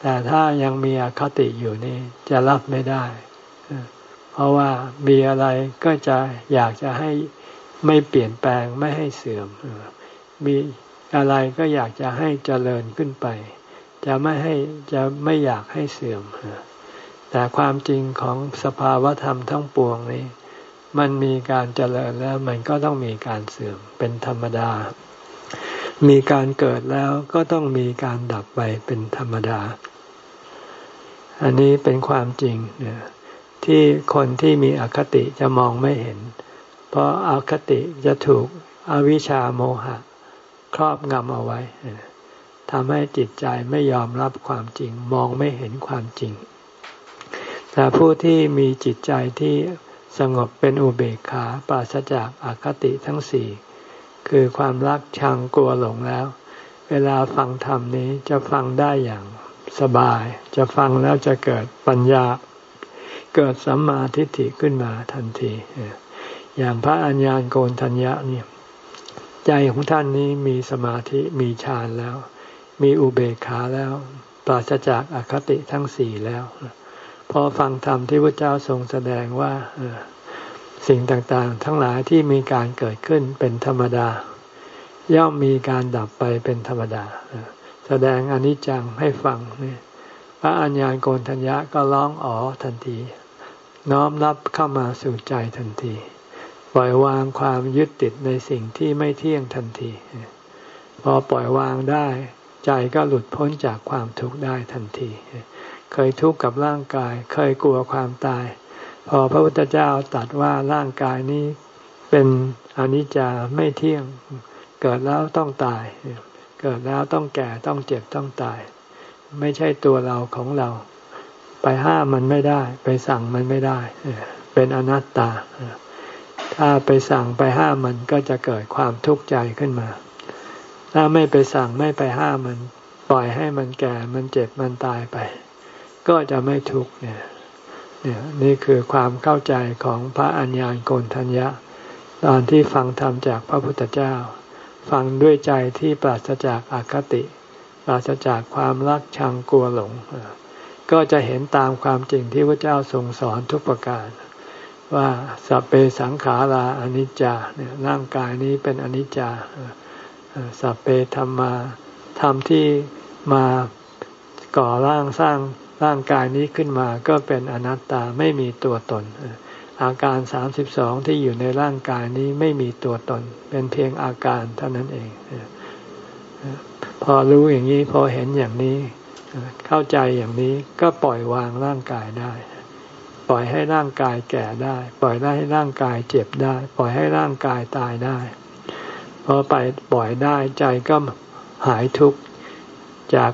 แต่ถ้ายังมีอคติอยู่นี่จะรับไม่ได้ เพราะว่ามีอะไรก็จะอยากจะให้ไม่เปลี่ยนแปลงไม่ให้เสื่อม มีอะไรก็อยากจะให้เจริญขึ้นไป จะไม่ให้จะไม่อยากให้เสื่อม แต่ความจริงของสภาวธรรมทั้งปวงนี้ มันมีการเจริญแล้วมันก็ต้องมีการเสื่อมเป็นธรรมดา มีการเกิดแล้วก็ต้องมีการดับไปเป็นธรรมดา อันนี้เป็นความจริงที่คนที่มีอคติจะมองไม่เห็น เพราะอาคติจะถูกอวิชชาโมหะ ครอบงำเอาไว้ทำให้จิตใจไม่ยอมรับความจริง มองไม่เห็นความจริง แต่ผู้ที่มีจิตใจที่สงบเป็นอุเบกขาปราศจากอาคติทั้งสี่ คือความรักชังกลัวหลงแล้ว เวลาฟังธรรมนี้จะฟังได้อย่างสบาย จะฟังแล้วจะเกิดปัญญา เกิดสัมมาทิฏฐิขึ้นมาทันที อย่างพระอัญญาณโกนทัญญะนี่ยใจของท่านนี้มีสมาธิมีฌานแล้ว มีอุเบกขาแล้ว ปราศจากอาคติทั้งสี่แล้ว พอฟังธรรมที่พระเจ้าทรงแสดงว่า สิ่งต่างๆ ทั้งหลายที่มีการเกิดขึ้นเป็นธรรมดา ย่อมมีการดับไปเป็นธรรมดา แสดงอนิจจังให้ฟังนี่พระอัญญาณโกนทัญญะก็ร้องอ๋อทันที น้อมรับเข้ามาสู่ใจทันที ปล่อยวางความยึดติดในสิ่งที่ไม่เที่ยงทันที พอปล่อยวางได้ ใจก็หลุดพ้นจากความทุกข์ได้ทันที เคยทุกข์กับร่างกาย เคยกลัวความตาย พอพระพุทธเจ้าตรัสว่าร่างกายนี้เป็นอนิจจาไม่เที่ยง เกิดแล้วต้องตาย เกิดแล้วต้องแก่ต้องเจ็บต้องตาย ไม่ใช่ตัวเราของเรา ไปห้ามมันไม่ได้ ไปสั่งมันไม่ได้ เป็นอนัตตา ถ้าไปสั่งไปห้ามมันก็จะเกิดความทุกข์ใจขึ้นมา ถ้าไม่ไปสั่งไม่ไปห้ามมัน ปล่อยให้มันแก่มันเจ็บมันตายไป ก็จะไม่ทุกข์เนี่ย นี่ยนี่คือความเข้าใจของพระอัญญาณโกนทัญญะ ตอนที่ฟังธรรมจากพระพุทธเจ้า ฟังด้วยใจที่ปราศจากอาคติ ปราศจากความรักชังกลัวหลง ก็จะเห็นตามความจริงที่พระเจ้าทรงสอนทุกประการ ว่าสัพเพสังขาราอนิจจาเนี่ยร่างกายนี้เป็นอนิจจาสัพเพธรรมาธรรมที่มาก่อร่างสร้าง ร่างกายนี้ขึ้นมาก็เป็นอนัตตาไม่มีตัวตน อาการสามสิบสองที่อยู่ในร่างกายนี้ไม่มีตัวตน เป็นเพียงอาการเท่านั้นเอง พอรู้อย่างนี้พอเห็นอย่างนี้ เข้าใจอย่างนี้ก็ปล่อยวางร่างกายได้ ปล่อยให้ร่างกายแก่ได้ ปล่อยให้ร่างกายเจ็บได้ ปล่อยให้ร่างกายตายได้พอไปปล่อยได้ใจก็หายทุกข์จาก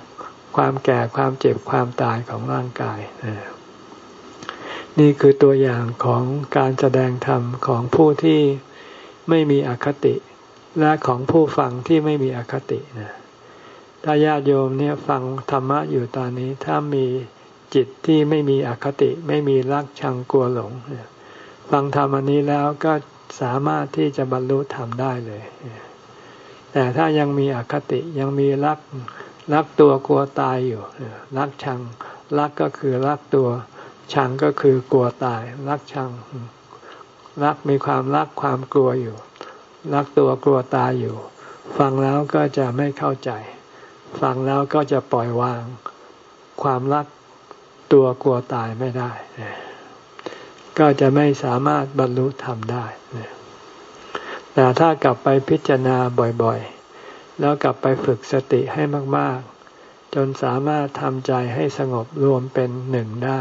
ความแก่ความเจ็บความตายของร่างกาย นี่คือตัวอย่างของการแสดงธรรมของผู้ที่ไม่มีอคติ และของผู้ฟังที่ไม่มีอคตินะถ้าญาติโยมเนี่ยฟังธรรมะอยู่ตอนนี้ ถ้ามีจิตที่ไม่มีอคติ ไม่มีรักชังกลัวหลง ฟังธรรมอันนี้แล้วก็สามารถที่จะบรรลุธรรมได้เลย แต่ถ้ายังมีอคติยังมีรัก รักตัวกลัวตายอยู่รักชัง รักก็คือรักตัว ชังก็คือกลัวตาย รักชัง รักมีความรักความกลัวอยู่ รักตัวกลัวตายอยู่ ฟังแล้วก็จะไม่เข้าใจ ฟังแล้วก็จะปล่อยวาง ความรักตัวกลัวตายไม่ได้ ก็จะไม่สามารถบรรลุธรรมได้ แต่ถ้ากลับไปพิจารณาบ่อยๆ แล้วกลับไปฝึกสติให้มาก ๆ จนสามารถทำใจให้สงบรวมเป็นหนึ่งได้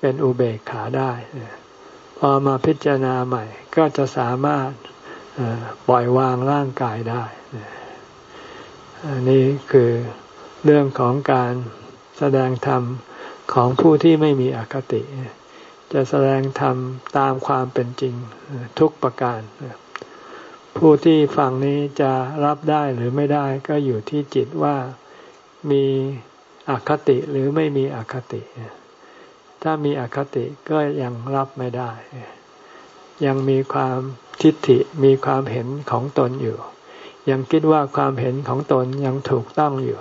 เป็นอุเบกขาได้ พอมาพิจารณาใหม่ ก็จะสามารถปล่อยวางร่างกายได้อันนี้คือเรื่องของการแสดงธรรมของผู้ที่ไม่มีอคติ จะแสดงธรรมตามความเป็นจริงทุกประการ ผู้ที่ฟังนี้จะรับได้หรือไม่ได้ก็อยู่ที่จิตว่ามีอคติหรือไม่มีอคติ ถ้ามีอคติก็ยังรับไม่ได้ ยังมีความทิฏฐิมีความเห็นของตนอยู่ ยังคิดว่าความเห็นของตนยังถูกต้องอยู่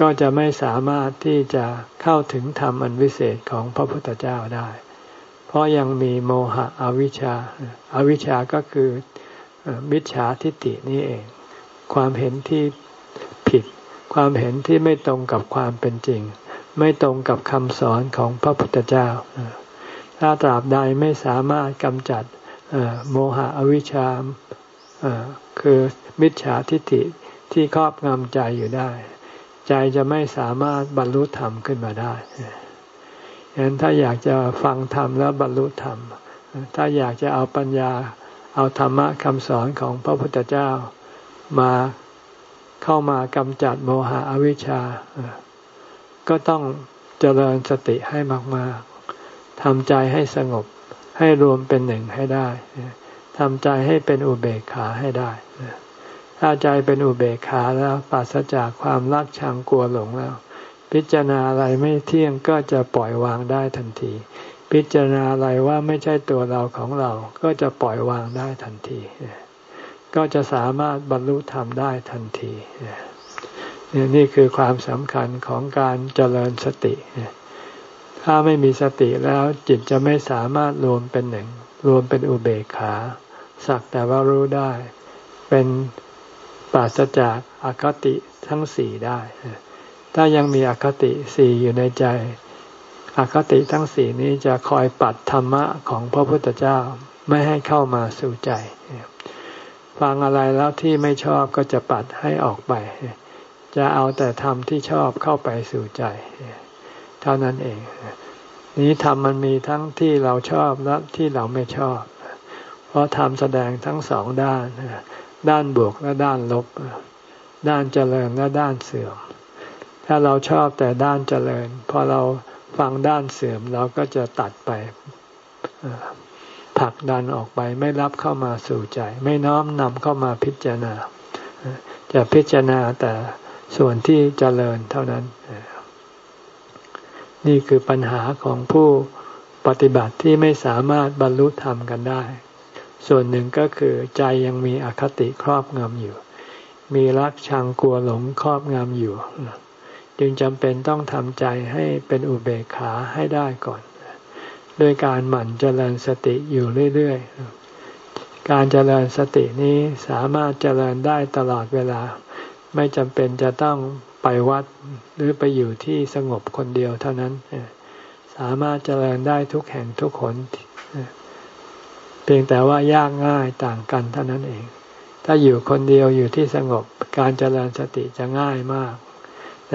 ก็จะไม่สามารถที่จะเข้าถึงธรรมอันวิเศษของพระพุทธเจ้าได้ ราะยังมีโมหะอวิชชาอาวิชชาก็คือมิจฉาทิฏฐินี่เอง ความเห็นที่ผิด ความเห็นที่ไม่ตรงกับความเป็นจริง ไม่ตรงกับคำสอนของพระพุทธเจ้า ถ้าตราบใดไม่สามารถกำจัดโมหะอวิชชาคือมิจฉาทิฏฐิที่ครอบงำใจอยู่ได้ ใจจะไม่สามารถบรรลุธรรมขึ้นมาได้ ฉะนั้นถ้าอยากจะฟังธรรมแล้วบรรลุธรรม ถ้าอยากจะเอาปัญญา เอาธรรมะคำสอนของพระพุทธเจ้ามาเข้ามากำจัดโมหะอวิชชา ก็ต้องเจริญสติให้มากๆทำใจให้สงบให้รวมเป็นหนึ่งให้ได้ทำใจให้เป็นอุเบกขาให้ได้ ถ้าใจเป็นอุเบกขาแล้วปราศจากความรักชังกลัวหลงแล้ว พิจารณาอะไรไม่เที่ยงก็จะปล่อยวางได้ทันที พิจารณาอะไรว่าไม่ใช่ตัวเราของเรา ก็จะปล่อยวางได้ทันที ก็จะสามารถบรรลุธรรมได้ทันทีนี่คือความสำคัญของการเจริญสติ ถ้าไม่มีสติแล้วจิตจะไม่สามารถรวมเป็นหนึ่ง รวมเป็นอุเบกขา สักแต่ว่ารู้ได้ เป็นปราศจากอคติทั้งสี่ได้ ถ้ายังมีอคติสี่อยู่ในใจ อคติทั้งสี่นี้จะคอยปัดธรรมะของพระพุทธเจ้าไม่ให้เข้ามาสู่ใจ ฟังอะไรแล้วที่ไม่ชอบก็จะปัดให้ออกไป จะเอาแต่ธรรมที่ชอบเข้าไปสู่ใจ เท่านั้นเอง นี้ธรรมมันมีทั้งที่เราชอบและที่เราไม่ชอบ เพราะธรรมแสดงทั้งสองด้าน ด้านบวกและด้านลบ ด้านเจริญและด้านเสื่อม ถ้าเราชอบแต่ด้านเจริญ พอเราฟังด้านเสื่อมเราก็จะตัดไปผลักดันออกไปไม่รับเข้ามาสู่ใจ ไม่น้อมนำเข้ามาพิจารณา จะพิจารณาแต่ส่วนที่เจริญเท่านั้น นี่คือปัญหาของผู้ปฏิบัติที่ไม่สามารถบรรลุธรรมกันได้ ส่วนหนึ่งก็คือใจยังมีอคติครอบงำอยู่ มีรักชังกลัวหลงครอบงำอยู่ จึงจำเป็นต้องทำใจให้เป็นอุเบกขาให้ได้ก่อน ด้วยการหมั่นเจริญสติอยู่เรื่อยๆ การเจริญสตินี้สามารถเจริญได้ตลอดเวลา ไม่จำเป็นจะต้องไปวัดหรือไปอยู่ที่สงบคนเดียวเท่านั้น สามารถเจริญได้ทุกแห่งทุกคนเพียงแต่ว่ายากง่ายต่างกันเท่านั้นเอง ถ้าอยู่คนเดียวอยู่ที่สงบการเจริญสติจะง่ายมาก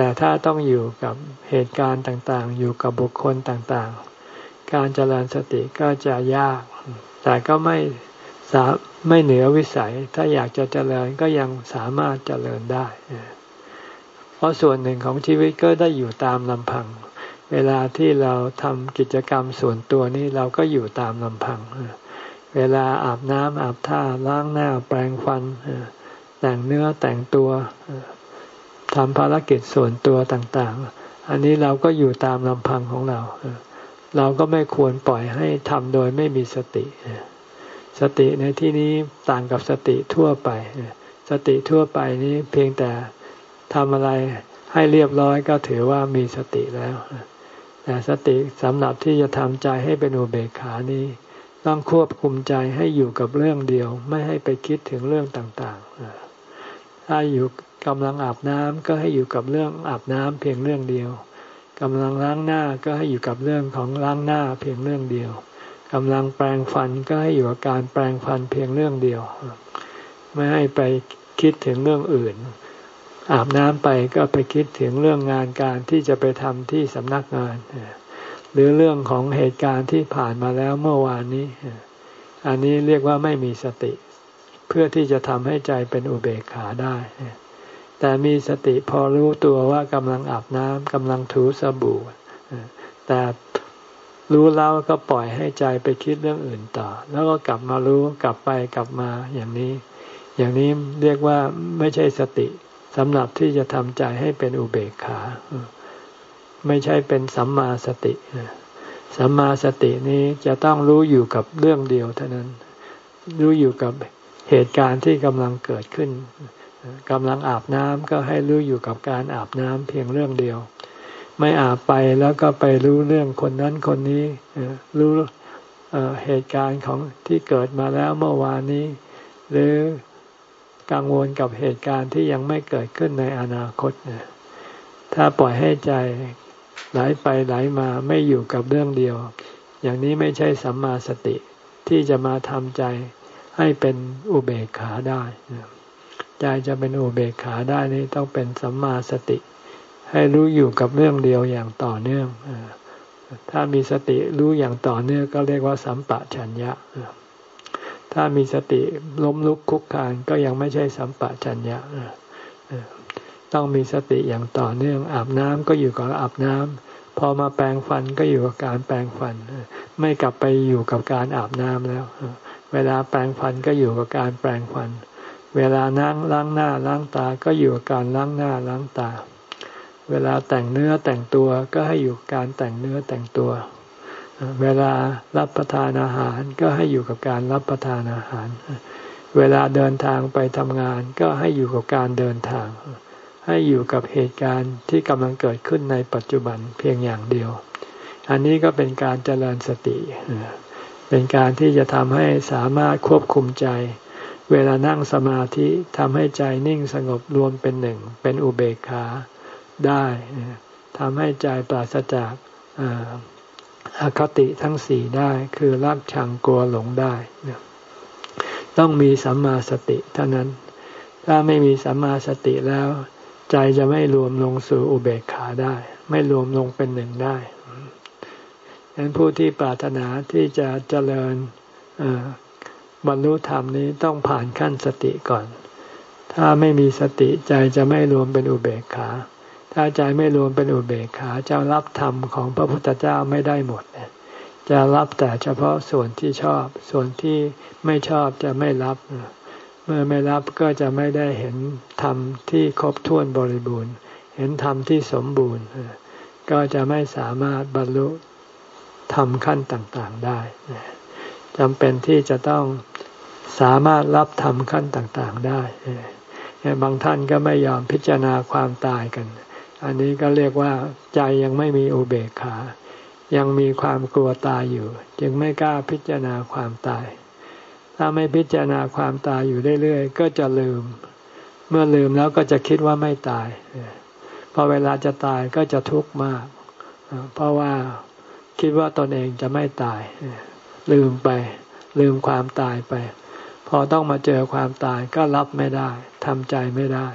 แต่ถ้าต้องอยู่กับเหตุการณ์ต่างๆ อยู่กับบุคคลต่างๆ การเจริญสติก็จะยาก แต่ก็ไม่สาไม่เหนือวิสัย ถ้าอยากจะเจริญก็ยังสามารถเจริญได้ เพราะส่วนหนึ่งของชีวิตก็ได้อยู่ตามลำพัง เวลาที่เราทำกิจกรรมส่วนตัวนี้เราก็อยู่ตามลำพัง เวลาอาบน้ำอาบท่าล้างหน้าแปรงฟัน แต่งเนื้อแต่งตัว ทำภารกิจส่วนตัวต่างๆ อันนี้เราก็อยู่ตามลำพังของเรา เราก็ไม่ควรปล่อยให้ทำโดยไม่มีสติ สติในที่นี้ต่างกับสติทั่วไป สติทั่วไปนี้เพียงแต่ทำอะไรให้เรียบร้อยก็ถือว่ามีสติแล้ว แต่สติสำหรับที่จะทำใจให้เป็นอุเบกขานี้ ต้องควบคุมใจให้อยู่กับเรื่องเดียว ไม่ให้ไปคิดถึงเรื่องต่างๆ ถ้าอยู่ กำลังอาบน้ำก็ให้อยู่กับเรื่องอาบน้ำเพียงเรื่องเดียวกำลังล้างหน้าก็ให้อยู่กับเรื่องของล้างหน้าเพียงเรื่องเดียวกำลังแปรงฟันก็ให้อยู่กับการแปรงฟันเพียงเรื่องเดียว ไม่ให้ไปคิดถึงเรื่องอื่น อาบน้ำไปก็ไปคิดถึงเรื่องงานการที่จะไปทำที่สำนักงาน หรือเรื่องของเหตุการณ์ที่ผ่านมาแล้วเมื่อวานนี้ อันนี้เรียกว่าไม่มีสติ เพื่อที่จะทำให้ใจเป็นอุเบกขาได้ แต่มีสติพอรู้ตัวว่ากำลังอาบน้ำกำลังถูสบู่แต่รู้แล้วก็ปล่อยให้ใจไปคิดเรื่องอื่นต่อ แล้วก็กลับมารู้กลับไปกลับมาอย่างนี้ อย่างนี้เรียกว่าไม่ใช่สติสำหรับที่จะทำใจให้เป็นอุเบกขา ไม่ใช่เป็นสัมมาสติสัมมาสตินี้จะต้องรู้อยู่กับเรื่องเดียวเท่านั้น รู้อยู่กับเหตุการณ์ที่กำลังเกิดขึ้น กำลังอาบน้ำก็ให้รู้อยู่กับการอาบน้ำเพียงเรื่องเดียว ไม่อาบไปแล้วก็ไปรู้เรื่องคนนั้นคนนี้รู้เหตุการณ์ของที่เกิดมาแล้วเมื่อวานนี้ หรือกังวลกับเหตุการณ์ที่ยังไม่เกิดขึ้นในอนาคตถ้าปล่อยให้ใจไหลไปไหลมาไม่อยู่กับเรื่องเดียว อย่างนี้ไม่ใช่สัมมาสติที่จะมาทำใจให้เป็นอุเบกขาได้ ใจจะเป็นอุเบกขาได้นี่ต้องเป็นสัมมาสติ ให้รู้อยู่กับเรื่องเดียวอย่างต่อเนื่องถ้ามีสติรู้อย่างต่อเนื่องก็เรียกว่าสัมปะชัญญะถ้ามีสติล้มลุกคุกคานก็ยังไม่ใช่สัมปะชัญญะต้องมีสติอย่างต่อเนื่อง อาบน้ำก็อยู่กับอาบน้ำพอมาแปรงฟันก็อยู่กับการแปรงฟัน ไม่กลับไปอยู่กับการอาบน้ำแล้ว เวลาแปรงฟันก็อยู่กับการแปรงฟัน เวลานั่งล้างหน้าล้างตาก็อยู่กับการล้างหน้าล้างตา เวลาแต่งเนื้อแต่งตัวก็ให้อยู่การแต่งเนื้อแต่งตัว เวลารับประทานอาหารก็ให้อยู่กับการรับประทานอาหาร เวลาเดินทางไปทำงานก็ให้อยู่กับการเดินทาง ให้อยู่กับเหตุการณ์ที่กำลังเกิดขึ้นในปัจจุบันเพียงอย่างเดียว อันนี้ก็เป็นการเจริญสติ เป็นการที่จะทำให้สามารถควบคุมใจ เวลานั่งสมาธิทำให้ใจนิ่งสงบรวมเป็นหนึ่ง เป็นอุเบกขาได้ทำให้ใจปราศจากอาคติทั้งสี่ได้คือรักชังกลัวหลงได้ ต้องมีสัมมาสติเท่านั้น ถ้าไม่มีสัมมาสติแล้ว ใจจะไม่รวมลงสู่อุเบกขาได้ ไม่รวมลงเป็นหนึ่งได้ดังนั้นผู้ที่ปรารถนาที่จะเจริญ บรรลุธรรมนี้ต้องผ่านขั้นสติก่อน ถ้าไม่มีสติใจจะไม่รวมเป็นอุเบกขา ถ้าใจไม่รวมเป็นอุเบกขาจะรับธรรมของพระพุทธเจ้าไม่ได้หมด จะรับแต่เฉพาะส่วนที่ชอบ ส่วนที่ไม่ชอบจะไม่รับ เมื่อไม่รับก็จะไม่ได้เห็นธรรมที่ครบถ้วนบริบูรณ์ เห็นธรรมที่สมบูรณ์ ก็จะไม่สามารถบรรลุธรรมขั้นต่างๆได้จำเป็นที่จะต้อง สามารถรับธรรมขั้นต่างๆได้บางท่านก็ไม่ยอมพิจารณาความตายกัน อันนี้ก็เรียกว่าใจยังไม่มีอุเบกขา ยังมีความกลัวตายอยู่ จึงไม่กล้าพิจารณาความตาย ถ้าไม่พิจารณาความตายอยู่เรื่อยๆก็จะลืม เมื่อลืมแล้วก็จะคิดว่าไม่ตายพอเวลาจะตายก็จะทุกข์มาก เพราะว่าคิดว่าตนเองจะไม่ตาย ลืมไป ลืมความตายไป พอต้องมาเจอความตายก็รับไม่ได้ทำใจไม่ได้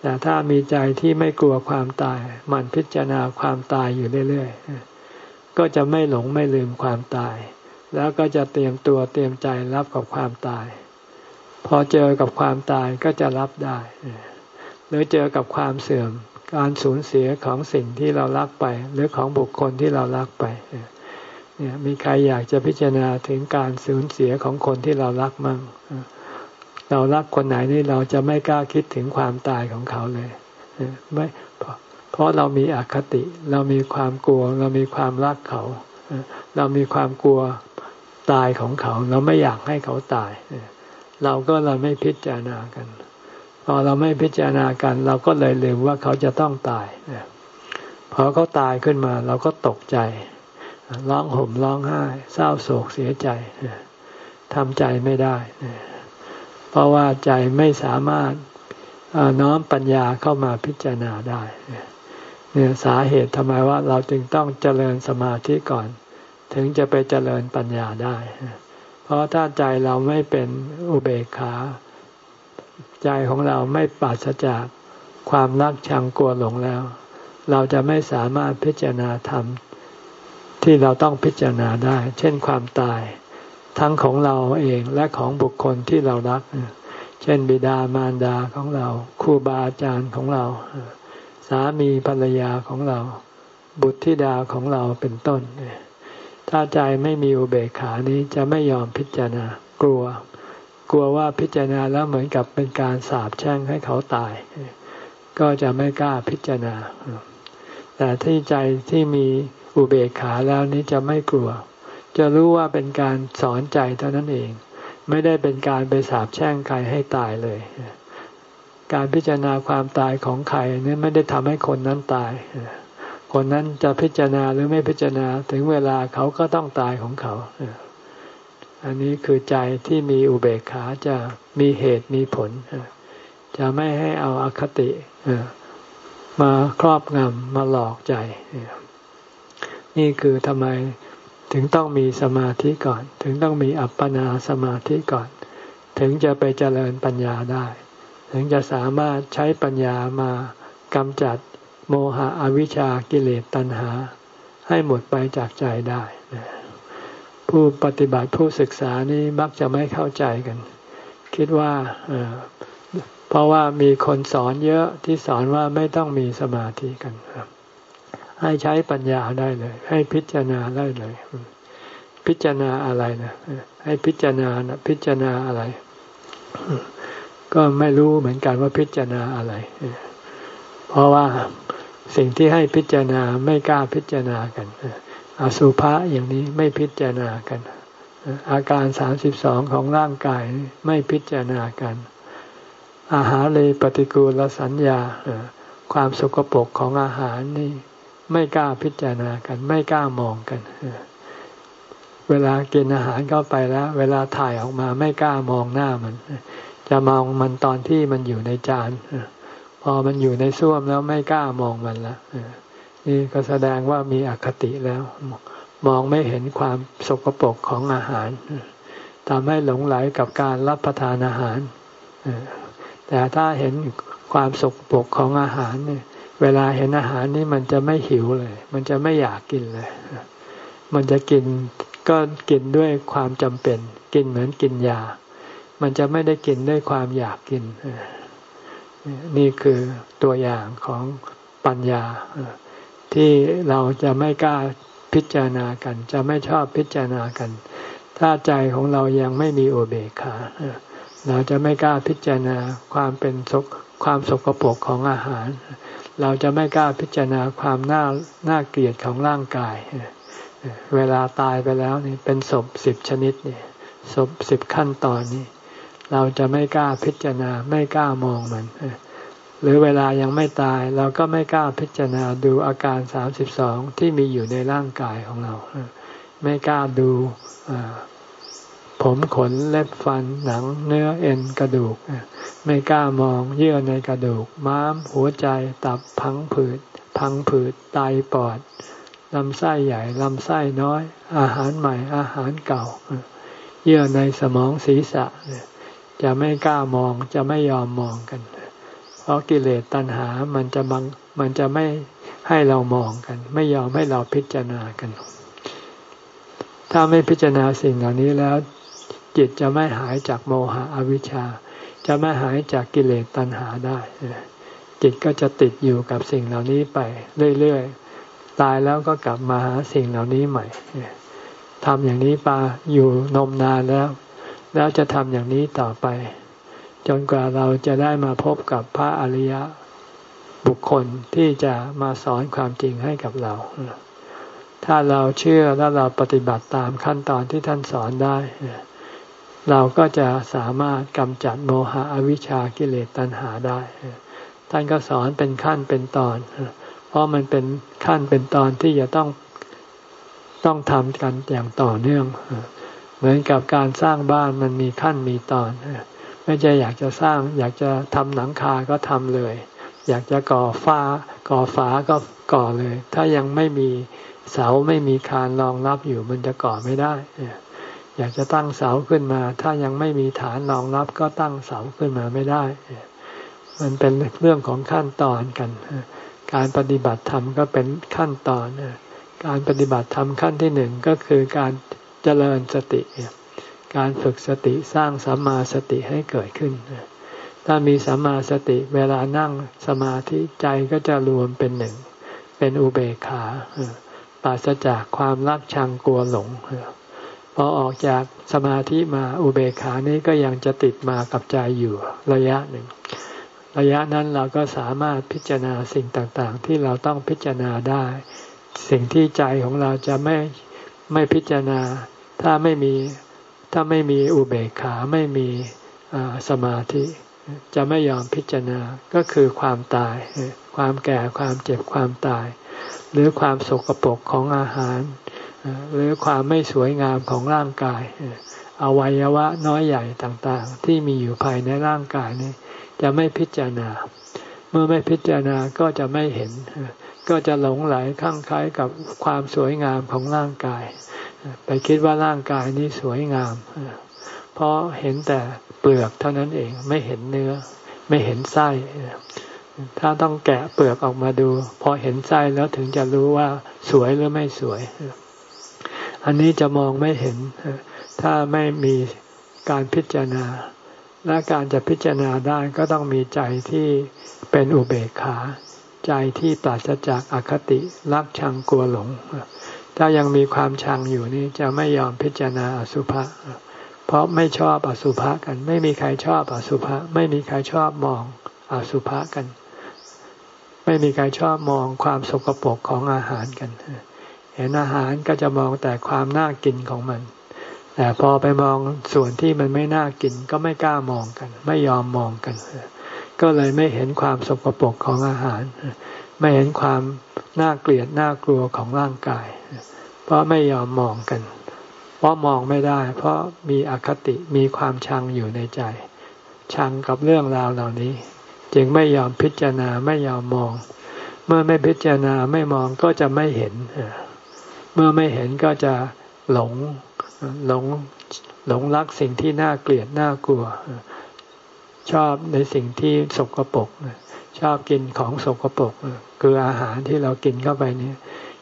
แต่ถ้ามีใจที่ไม่กลัวความตาย มันพิจารณาความตายอยู่เรื่อยๆ ก็จะไม่หลงไม่ลืมความตาย แล้วก็จะเตรียมตัวเตรียมใจรับกับความตาย พอเจอกับความตายก็จะรับได้ หรือเจอกับความเสื่อม การสูญเสียของสิ่งที่เรารักไป หรือของบุคคลที่เรารักไป เนี่ยมีใครอยากจะพิจารณาถึงการสูญเสียของคนที่เรารักมั่งเรารักคนไหนนี่เราจะไม่กล้าคิดถึงความตายของเขาเลยไม่เพราะเรามีอคติ เรามีความกลัว เรามีความรักเขา เรามีความกลัวตายของเขา เราไม่อยากให้เขาตาย เราก็เราไม่พิจารณากัน พอเราไม่พิจารณากัน เราก็เลยลืมว่าเขาจะต้องตายพอเขาตายขึ้นมา เราก็ตกใจ ร้องห่มร้องไห้ เศร้าโศกเสียใจทำใจไม่ได้ เพราะว่าใจไม่สามารถน้อมปัญญาเข้ามาพิจารณาได้เนี่ยสาเหตุทำไมว่าเราจึงต้องเจริญสมาธิก่อน ถึงจะไปเจริญปัญญาได้ เพราะถ้าใจเราไม่เป็นอุเบกขา ใจของเราไม่ปราศจากความรักชังกลัวหลงแล้ว เราจะไม่สามารถพิจารณาธรรม ที่เราต้องพิจารณาได้ เช่นความตาย ทั้งของเราเองและของบุคคลที่เรารัก เช่นบิดามารดาของเราครูบาอาจารย์ของเรา สามีภรรยาของเรา บุตรธิดาของเราเป็นต้น ถ้าใจไม่มีอุเบกขานี้จะไม่ยอมพิจารณากลัว กลัวว่าพิจารณาแล้วเหมือนกับเป็นการสาบแช่งให้เขาตาย ก็จะไม่กล้าพิจารณาแต่ที่ใจที่มี อุเบกขาแล้วนี้จะไม่กลัว จะรู้ว่าเป็นการสอนใจเท่านั้นเอง ไม่ได้เป็นการไปสาบแช่งใครให้ตายเลย การพิจารณาความตายของใครนี่ไม่ได้ทำให้คนนั้นตาย คนนั้นจะพิจารณาหรือไม่พิจารณาถึงเวลาเขาก็ต้องตายของเขาอันนี้คือใจที่มีอุเบกขาจะมีเหตุมีผล จะไม่ให้เอาอาคติมาครอบงำมาหลอกใจ นี่คือทำไมถึงต้องมีสมาธิก่อน ถึงต้องมีอัปปนาสมาธิก่อน ถึงจะไปเจริญปัญญาได้ ถึงจะสามารถใช้ปัญญามากำจัดโมหะอวิชชากิเลสตัณหา ให้หมดไปจากใจได้ ผู้ปฏิบัติผู้ศึกษานี้มักจะไม่เข้าใจกัน คิดว่าเพราะว่ามีคนสอนเยอะที่สอนว่าไม่ต้องมีสมาธิกันครับ ให้ใช้ปัญญาได้เลย ให้พิจารณาได้เลย พิจารณาอะไรนะให้พิจารณานะพิจารณาอะไร ก็ไม่รู้เหมือนกันว่าพิจารณาอะไร เพราะว่าสิ่งที่ให้พิจารณาไม่กล้าพิจารณากันอสุภะอย่างนี้ไม่พิจารณากัน อาการสามสิบสองของร่างกายไม่พิจารณากัน อาหารเลยปฏิกูลสัญญาความสกปรกของอาหารนี่ ไม่กล้าพิจารณากัน ไม่กล้ามองกัน เวลากินอาหารเข้าไปแล้ว เวลาถ่ายออกมาไม่กล้ามองหน้ามัน จะมองมันตอนที่มันอยู่ในจานพอมันอยู่ในส้วมแล้วไม่กล้ามองมันละนี่ก็แสดงว่ามีอคติแล้ว มองไม่เห็นความสกปรกของอาหารทำให้หลงไหลกับการรับประทานอาหารแต่ถ้าเห็นความสกปรกของอาหารเนี่ย เวลาเห็นอาหารนี่มันจะไม่หิวเลย มันจะไม่อยากกินเลย มันจะกินก็กินด้วยความจำเป็น กินเหมือนกินยา มันจะไม่ได้กินด้วยความอยากกิน นี่คือตัวอย่างของปัญญา ที่เราจะไม่กล้าพิจารณากัน จะไม่ชอบพิจารณากัน ถ้าใจของเรายังไม่มีโอเบคาเราจะไม่กล้าพิจารณาความเป็นสกความสกปรกของอาหาร เราจะไม่กล้าพิจารณาความน่าน่าเกลียดของร่างกาย เวลาตายไปแล้วนี่เป็นศพสิบชนิดนี่ศพสิบขั้นตอนนี้เราจะไม่กล้าพิจารณาไม่กล้ามองมันหรือเวลายังไม่ตายเราก็ไม่กล้าพิจารณาดูอาการสามสิบสองที่มีอยู่ในร่างกายของเรา ไม่กล้าดู ผมขนเล็บฟันหนังเนื้อเอ็นกระดูก ไม่กล้ามองเยื่อในกระดูก ม้ามหัวใจตับพังผืด พังผืดไตปอดลำไส้ใหญ่ลำไส้น้อย อาหารใหม่อาหารเก่า เยื่อในสมองศีรษะจะไม่กล้ามองจะไม่ยอมมองกัน เพราะกิเลสตัณหามันจะบังมันจะไม่ให้เรามองกัน ไม่ยอมให้เราพิจารณากัน ถ้าไม่พิจารณาสิ่งเหล่านี้แล้ว จิตจะไม่หายจากโมหะอวิชชา จะไม่หายจากกิเลสตัณหาได้ จิตก็จะติดอยู่กับสิ่งเหล่านี้ไปเรื่อยๆ ตายแล้วก็กลับมาหาสิ่งเหล่านี้ใหม่ทำอย่างนี้ปาอยู่นมนานแล้ว แล้วจะทำอย่างนี้ต่อไป จนกว่าเราจะได้มาพบกับพระอริยบุคคลที่จะมาสอนความจริงให้กับเรา ถ้าเราเชื่อแล้วเราปฏิบัติตามขั้นตอนที่ท่านสอนได้ เราก็จะสามารถกำจัดโมหะอวิชชากิเลสตัณหาได้ ท่านก็สอนเป็นขั้นเป็นตอน เพราะมันเป็นขั้นเป็นตอนที่จะต้องต้องทำกันอย่างต่อเนื่อง เหมือนกับการสร้างบ้านมันมีขั้นมีตอน ไม่ใช่อยากจะสร้าง อยากจะทำหลังคาก็ทำเลย อยากจะก่อฟ้า ก่อฝาก็ก่อเลย ถ้ายังไม่มีเสาไม่มีคานรองรับอยู่มันจะก่อไม่ได้ อยากจะตั้งเสาขึ้นมา ถ้ายังไม่มีฐานรองรับก็ตั้งเสาขึ้นมาไม่ได้ มันเป็นเรื่องของขั้นตอนกัน การปฏิบัติธรรมก็เป็นขั้นตอน การปฏิบัติธรรมขั้นที่หนึ่งก็คือการเจริญสติ การฝึกสติสร้างสัมมาสติให้เกิดขึ้น ถ้ามีสัมมาสติเวลานั่งสมาธิใจก็จะรวมเป็นหนึ่ง เป็นอุเบกขาปราศจากความรักชังกลัวหลง พอออกจากสมาธิมาอุเบกขานี้ก็ยังจะติดมากับใจอยู่ระยะหนึ่ง ระยะนั้นเราก็สามารถพิจารณาสิ่งต่างๆ ที่เราต้องพิจารณาได้ สิ่งที่ใจของเราจะไม่ไม่พิจารณา ถ้าไม่มีถ้าไม่มีอุเบกขาไม่มีสมาธิ จะไม่ยอมพิจารณาก็คือความตาย ความแก่ความเจ็บความตาย หรือความสกปรกของอาหาร หรือความไม่สวยงามของร่างกายอวัยวะน้อยใหญ่ต่างๆ ที่มีอยู่ภายในร่างกายนี้ จะไม่พิจารณา เมื่อไม่พิจารณาก็จะไม่เห็น ก็จะหลงไหลข้างคล้ายกับความสวยงามของร่างกาย ไปคิดว่าร่างกายนี้สวยงาม เพราะเห็นแต่เปลือกเท่านั้นเองไม่เห็นเนื้อ ไม่เห็นไส้ถ้าต้องแกะเปลือกออกมาดู พอเห็นไส้แล้วถึงจะรู้ว่าสวยหรือไม่สวย อันนี้จะมองไม่เห็น ถ้าไม่มีการพิจารณา และการจะพิจารณาได้ก็ต้องมีใจที่เป็นอุเบกขา ใจที่ปราศจากอคติรักชังกลัวหลง ถ้ายังมีความชังอยู่นี่จะไม่ยอมพิจารณาอสุภะเพราะไม่ชอบอสุภะกัน ไม่มีใครชอบอสุภะไม่มีใครชอบมองอสุภะกัน ไม่มีใครชอบมองความสกปรกของอาหารกัน เห็นอาหารก็จะมองแต่ความน่ากินของมัน แต่พอไปมองส่วนที่มันไม่น่ากินก็ไม่กล้ามองกัน ไม่ยอมมองกัน ก็เลยไม่เห็นความสกปรกของอาหาร ไม่เห็นความน่าเกลียดน่ากลัวของร่างกาย เพราะไม่ยอมมองกัน เพราะมองไม่ได้ เพราะมีอคติมีความชังอยู่ในใจ ชังกับเรื่องราวเหล่านี้ จึงไม่ยอมพิจารณาไม่ยอมมอง เมื่อไม่พิจารณาไม่มองก็จะไม่เห็น เมื่อไม่เห็นก็จะหลงหลงหลงรักสิ่งที่น่าเกลียดน่ากลัว ชอบในสิ่งที่สกปรกชอบกินของสกปรกคืออาหารที่เรากินเข้าไปนี้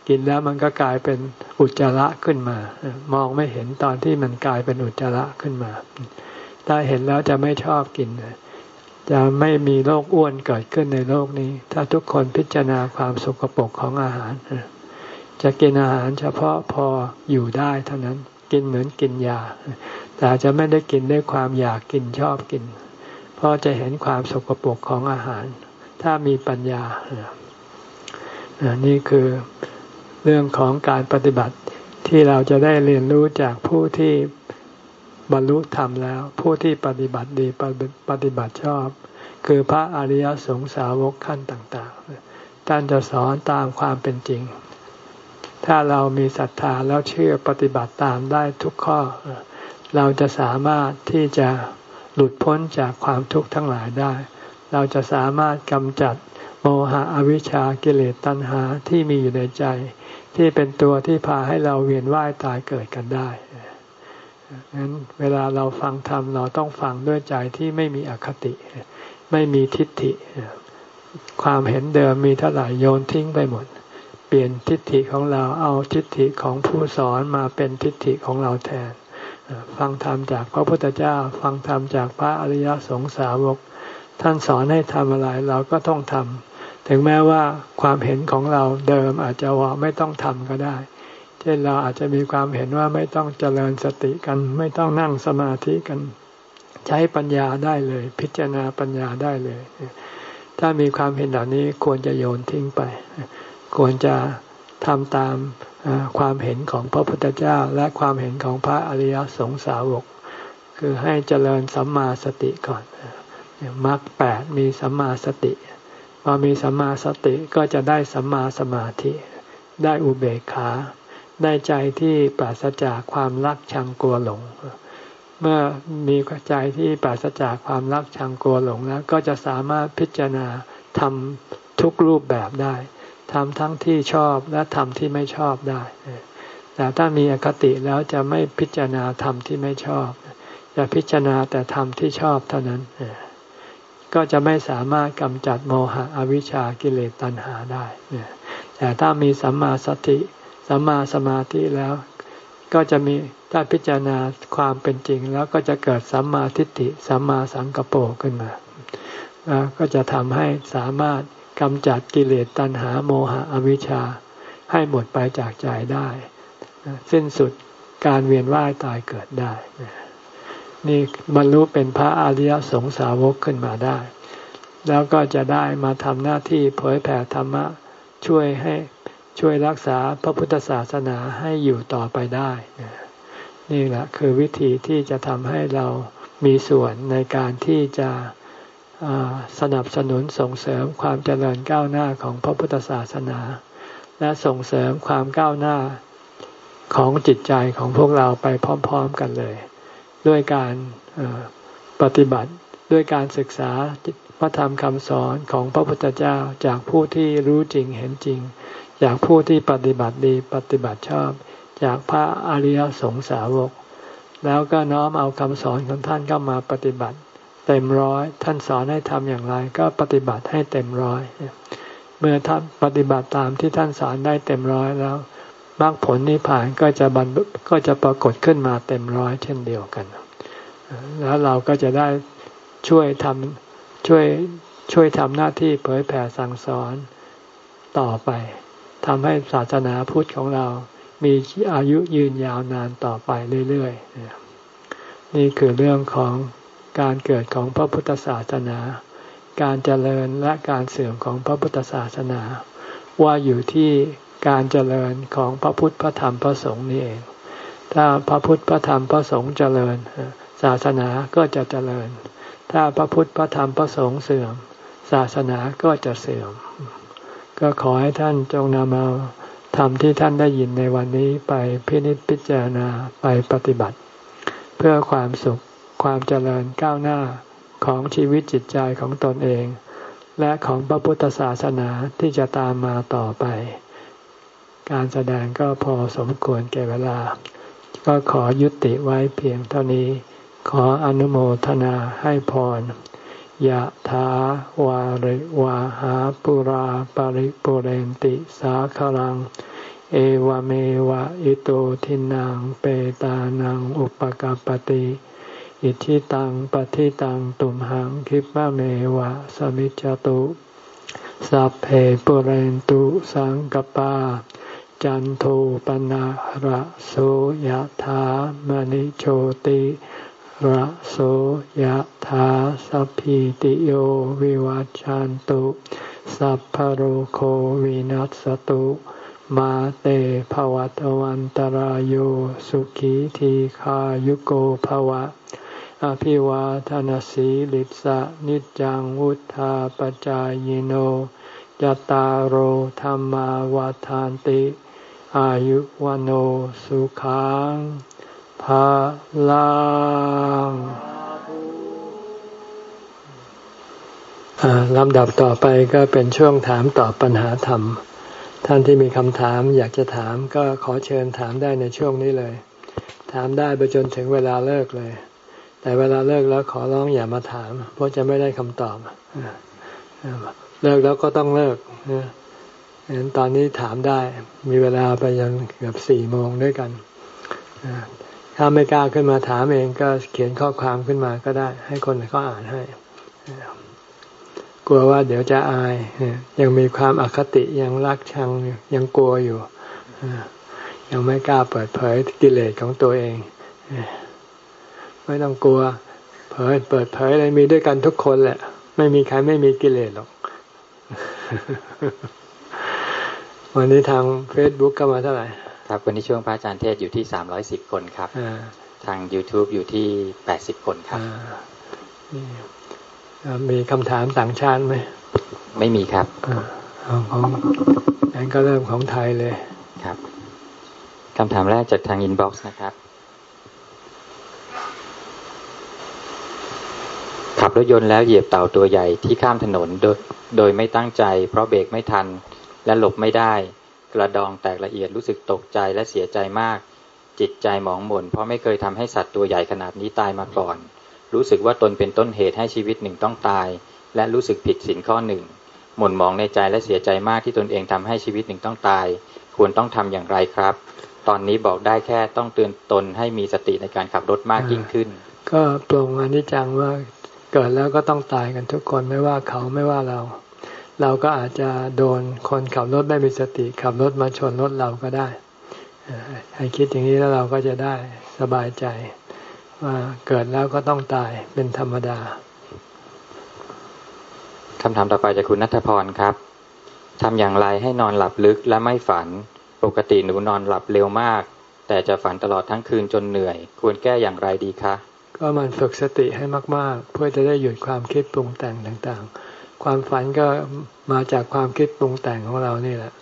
กินแล้วมันก็กลายเป็นอุจจาระขึ้นมา มองไม่เห็นตอนที่มันกลายเป็นอุจจาระขึ้นมา ถ้าเห็นแล้วจะไม่ชอบกิน จะไม่มีโรคอ้วนเกิดขึ้นในโลกนี้ ถ้าทุกคนพิจารณาความสกปรกของอาหาร จะกินอาหารเฉพาะพออยู่ได้เท่านั้นกินเหมือนกินยา แต่จะไม่ได้กินด้วยความอยากกินชอบกิน เพราะจะเห็นความสกปรกของอาหาร ถ้ามีปัญญา นี่คือเรื่องของการปฏิบัติที่เราจะได้เรียนรู้จากผู้ที่บรรลุธรรมแล้ว ผู้ที่ปฏิบัติดีปฏิบัติชอบ คือพระอริยสงสาวกขั้นต่าง ๆ ท่านจะสอนตามความเป็นจริง ถ้าเรามีศรัทธาแล้วเชื่อปฏิบัติตามได้ทุกข้อ เราจะสามารถที่จะหลุดพ้นจากความทุกข์ทั้งหลายได้ เราจะสามารถกำจัดโมหะอวิชชากิเลสตัณหาที่มีอยู่ในใจ ที่เป็นตัวที่พาให้เราเวียนว่ายตายเกิดกันได้งั้นเวลาเราฟังธรรมเราต้องฟังด้วยใจที่ไม่มีอคติ ไม่มีทิฏฐิ ความเห็นเดิมมีเท่าไหร่โยนทิ้งไปหมด ปลี่ยนทิฏฐิของเราเอาทิฏฐิของผู้สอนมาเป็นทิฏฐิของเราแทน ฟังธรรมจากพระพุทธเจ้า ฟังธรรมจากพระอริยสงสาวก ท่านสอนให้ทำอะไรเราก็ต้องทำถึงแม้ว่าความเห็นของเราเดิมอาจจะว่าไม่ต้องทำก็ได้ เช่นเราอาจจะมีความเห็นว่าไม่ต้องเจริญสติกัน ไม่ต้องนั่งสมาธิกัน ใช้ปัญญาได้เลย พิจารณาปัญญาได้เลย ถ้ามีความเห็นเหล่านี้ควรจะโยนทิ้งไป ควรจะทำตามความเห็นของพระพุทธเจ้าและความเห็นของพระอริยสงสาวก คือให้เจริญสัมมาสติก่อนมรรคแปดมีสัมมาสติพอมีสัมมาสติก็จะได้สัมมาสมาธิ ได้อุเบกขา ได้ใจที่ปราศจากความรักชังกลัวหลง เมื่อมีใจที่ปราศจากความรักชังกลัวหลงแล้ว ก็จะสามารถพิจารณาทำทุกรูปแบบได้ ทำทั้งที่ชอบและทำที่ไม่ชอบได้ แต่ถ้ามีอคติแล้วจะไม่พิจารณาธรรมที่ไม่ชอบ จะพิจารณาแต่ธรรมที่ชอบเท่านั้น ก็จะไม่สามารถกำจัดโมหะอวิชชากิเลสตัณหาได้ แต่ถ้ามีสัมมาสติสัมมาสมาธิแล้ว ก็จะมีถ้าพิจารณาความเป็นจริง แล้วก็จะเกิดสัมมาทิฏฐิสัมมาสังกปรขึ้นมา ก็จะทำให้สามารถ กำจัดกิเลสตัณหาโมหะอวิชชา ให้หมดไปจากใจได้ สิ้นสุดการเวียนว่ายตายเกิดได้ นี่บรรลุเป็นพระอริยสงสาวกขึ้นมาได้ แล้วก็จะได้มาทำหน้าที่เผยแผ่ธรรมะช่วยให้ช่วยรักษาพระพุทธศาสนาให้อยู่ต่อไปได้ นี่แหละคือวิธีที่จะทำให้เรามีส่วนในการที่จะ สนับสนุนส่งเสริมความเจริญก้าวหน้าของพระพุทธศาสนา และส่งเสริมความก้าวหน้าของจิตใจของพวกเราไปพร้อมๆกันเลย ด้วยการปฏิบัติด้วยการศึกษาพระธรรมคำสอนของพระพุทธเจ้าจากผู้ที่รู้จริงเห็นจริง จากผู้ที่ปฏิบัติดีปฏิบัติชอบ จากพระอริยสงสาวก แล้วก็น้อมเอาคำสอนของท่านเข้ามาปฏิบัติ เต็มร้อยท่านสอนให้ทำอย่างไร ก็ปฏิบัติให้เต็มร้อยเมื่อท่านปฏิบัติตามที่ท่านสอนได้เต็มร้อยแล้วมรรคผลนิพพานก็จะบรรก็จะปรากฏขึ้นมาเต็มร้อยเช่นเดียวกัน แล้วเราก็จะได้ช่วยทำช่วยช่วยทำหน้าที่เผยแผ่สั่งสอนต่อไปทำให้ศาสนาพุทธของเรามีอายุยืนยาวนานต่อไปเรื่อยๆนี่คือเรื่องของ การเกิดของพระพุทธศาสนา การเจริญและการเสื่อมของพระพุทธศาสนา ว่าอยู่ที่การเจริญของพระพุทธพระธรรมพระสงฆ์นี่เอง ถ้าพระพุทธพระธรรมพระสงฆ์เจริญ ศาสนาก็จะเจริญ ถ้าพระพุทธพระธรรมพระสงฆ์เสื่อม ศาสนาก็จะเสื่อม ก็ขอให้ท่านจงนำเอาธรรมที่ท่านได้ยินในวันนี้ไปพินิจพิจารณาไปปฏิบัติ เพื่อความสุข ความเจริญก้าวหน้าของชีวิตจิตใจของตนเอง และของพระพุทธศาสนาที่จะตามมาต่อไป การแสดงก็พอสมควรแก่เวลา ก็ขอยุติไว้เพียงเท่านี้ ขออนุโมทนาให้พรยะถาวาริวาหาปุราปาริปุเรนติสาคลัง เอวเมวะอิโตทินังเปตานังอุปกาปติ อิทิตังปฏิตังตุมหังคิปะเมวะสมิจจตุสัพเพปุเรนตุสังกปา จันโทปนะระโสยถามณิโชติระโสยถาสัพพิติโยวิวัจจันตุสัพพโรโควินัสตุมาเตภวัตวันตารโยสุขีทีขายุโกภวะ อภิวาทานสีลิสะนิจังวุธาปจายโนจตารโหธรรมาวาทานติ อายุวโนสุขังภาลังลำดับต่อไปก็เป็นช่วงถามตอบปัญหาธรรม ท่านที่มีคำถามอยากจะถามก็ขอเชิญถามได้ในช่วงนี้เลย ถามได้ไปจนถึงเวลาเลิกเลย แต่เวลาเลิกแล้วขอร้องอย่ามาถาม เพราะจะไม่ได้คำตอบเลิกแล้วก็ต้องเลิกนั้นตอนนี้ถามได้ มีเวลาไปยังเกือบสี่โมงด้วยกันถ้าไม่กล้าขึ้นมาถามเองก็เขียนข้อความขึ้นมาก็ได้ ให้คนเขาอ่านให้กลัวว่าเดี๋ยวจะอายยังมีความอคติยังรักชังยังกลัวอยู่ยังไม่กล้าเปิดเผยกิเลสของตัวเอง ไม่ต้องกลัว เผยเปิดเผยอะไรมีด้วยกันทุกคนแหละ ไม่มีใครไม่มีกิเลสหรอก วันนี้ทางเฟซบุ๊กก็มาเท่าไหร่ ครับ วันนี้ช่วงพระอาจารย์เทศอยู่ที่สามร้อยสิบคนครับทาง YouTube อยู่ที่แปดสิบคนครับมีคำถามต่างชาติไหม ไม่มีครับของงั้นก็เริ่มของไทยเลย ครับคำถามแรกจากทางอินบ็อกซ์นะครับ ขับรถยนต์แล้วเหยียบเต่าตัวใหญ่ที่ข้ามถนนโดยโดยไม่ตั้งใจ เพราะเบรกไม่ทันและหลบไม่ได้ กระดองแตกละเอียดรู้สึกตกใจและเสียใจมาก จิตใจหมองหม่นเพราะไม่เคยทำให้สัตว์ตัวใหญ่ขนาดนี้ตายมาก่อน รู้สึกว่าตนเป็นต้นเหตุให้ชีวิตหนึ่งต้องตาย และรู้สึกผิดสินข้อหนึ่งหม่นมองในใจและเสียใจมากที่ตนเองทำให้ชีวิตหนึ่งต้องตาย ควรต้องทำอย่างไรครับ ตอนนี้บอกได้แค่ต้องเตือนตนให้มีสติในการขับรถมากยิ่งขึ้น ก็ปรงอนิจจังว่า เกิดแล้วก็ต้องตายกันทุกคนไม่ว่าเขาไม่ว่าเรา เราก็อาจจะโดนคนขับรถไม่มีสติ ขับรถมาชนรถเราก็ได้ให้คิดอย่างนี้แล้วเราก็จะได้สบายใจ ว่าเกิดแล้วก็ต้องตายเป็นธรรมดาคำถามต่อไปจากคุณนัทพรครับทำอย่างไรให้นอนหลับลึกและไม่ฝันปกติหนูนอนหลับเร็วมาก แต่จะฝันตลอดทั้งคืนจนเหนื่อย ควรแก้อย่างไรดีคะ ก็มันฝึกสติให้มาก ๆ เพื่อจะได้หยุดความคิดปรุงแต่งต่างๆ ความฝันก็มาจากความคิดปรุงแต่งของเรานี่แหละ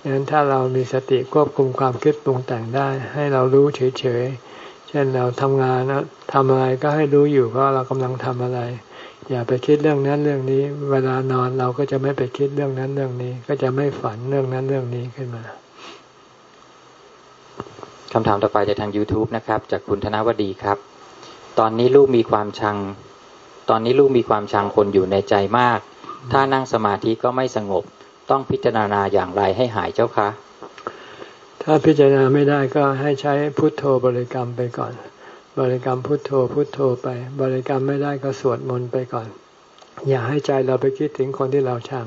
ดังนั้นถ้าเรามีสติควบคุมความคิดปรุงแต่งได้ ให้เรารู้เฉยๆ เช่นเราทำงานนะทำอะไรก็ให้รู้อยู่ว่าเรากำลังทำอะไร อย่าไปคิดเรื่องนั้นเรื่องนี้ เวลานอนเราก็จะไม่ไปคิดเรื่องนั้นเรื่องนี้ ก็จะไม่ฝันเรื่องนั้นเรื่องนี้ขึ้นมาคำถามต่อไปจากทาง YouTube นะครับ จากคุณธนวดีครับ ตอนนี้ลูกมีความชัง ตอนนี้ลูกมีความชังคนอยู่ในใจมาก ถ้านั่งสมาธิก็ไม่สงบ ต้องพิจารณาอย่างไรให้หายเจ้าคะ ถ้าพิจารณาไม่ได้ก็ให้ใช้พุทโธบริกรรมไปก่อน บริกรรมพุทโธพุทโธไป บริกรรมไม่ได้ก็สวดมนต์ไปก่อน อย่าให้ใจเราไปคิดถึงคนที่เราชัง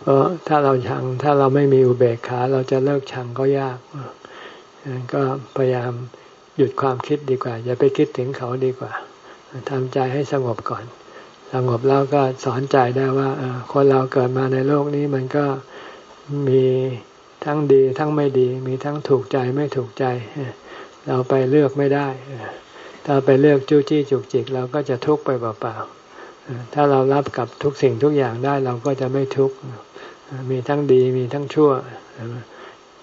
เพราะถ้าเราชังถ้าเราไม่มีอุเบกขาเราจะเลิกชังก็ยาก ก็พยายาม หยุดความคิดดีกว่า อย่าไปคิดถึงเขาดีกว่าทำใจให้สงบก่อน สงบแล้วก็สอนใจได้ว่าคนเราเกิดมาในโลกนี้มันก็มีทั้งดีทั้งไม่ดี มีทั้งถูกใจไม่ถูกใจ เราไปเลือกไม่ได้ถ้าไปเลือกจู้จี้จุกจิกเราก็จะทุกข์ไปเปล่าๆถ้าเรารับกับทุกสิ่งทุกอย่างได้เราก็จะไม่ทุกข์มีทั้งดีมีทั้งชั่ว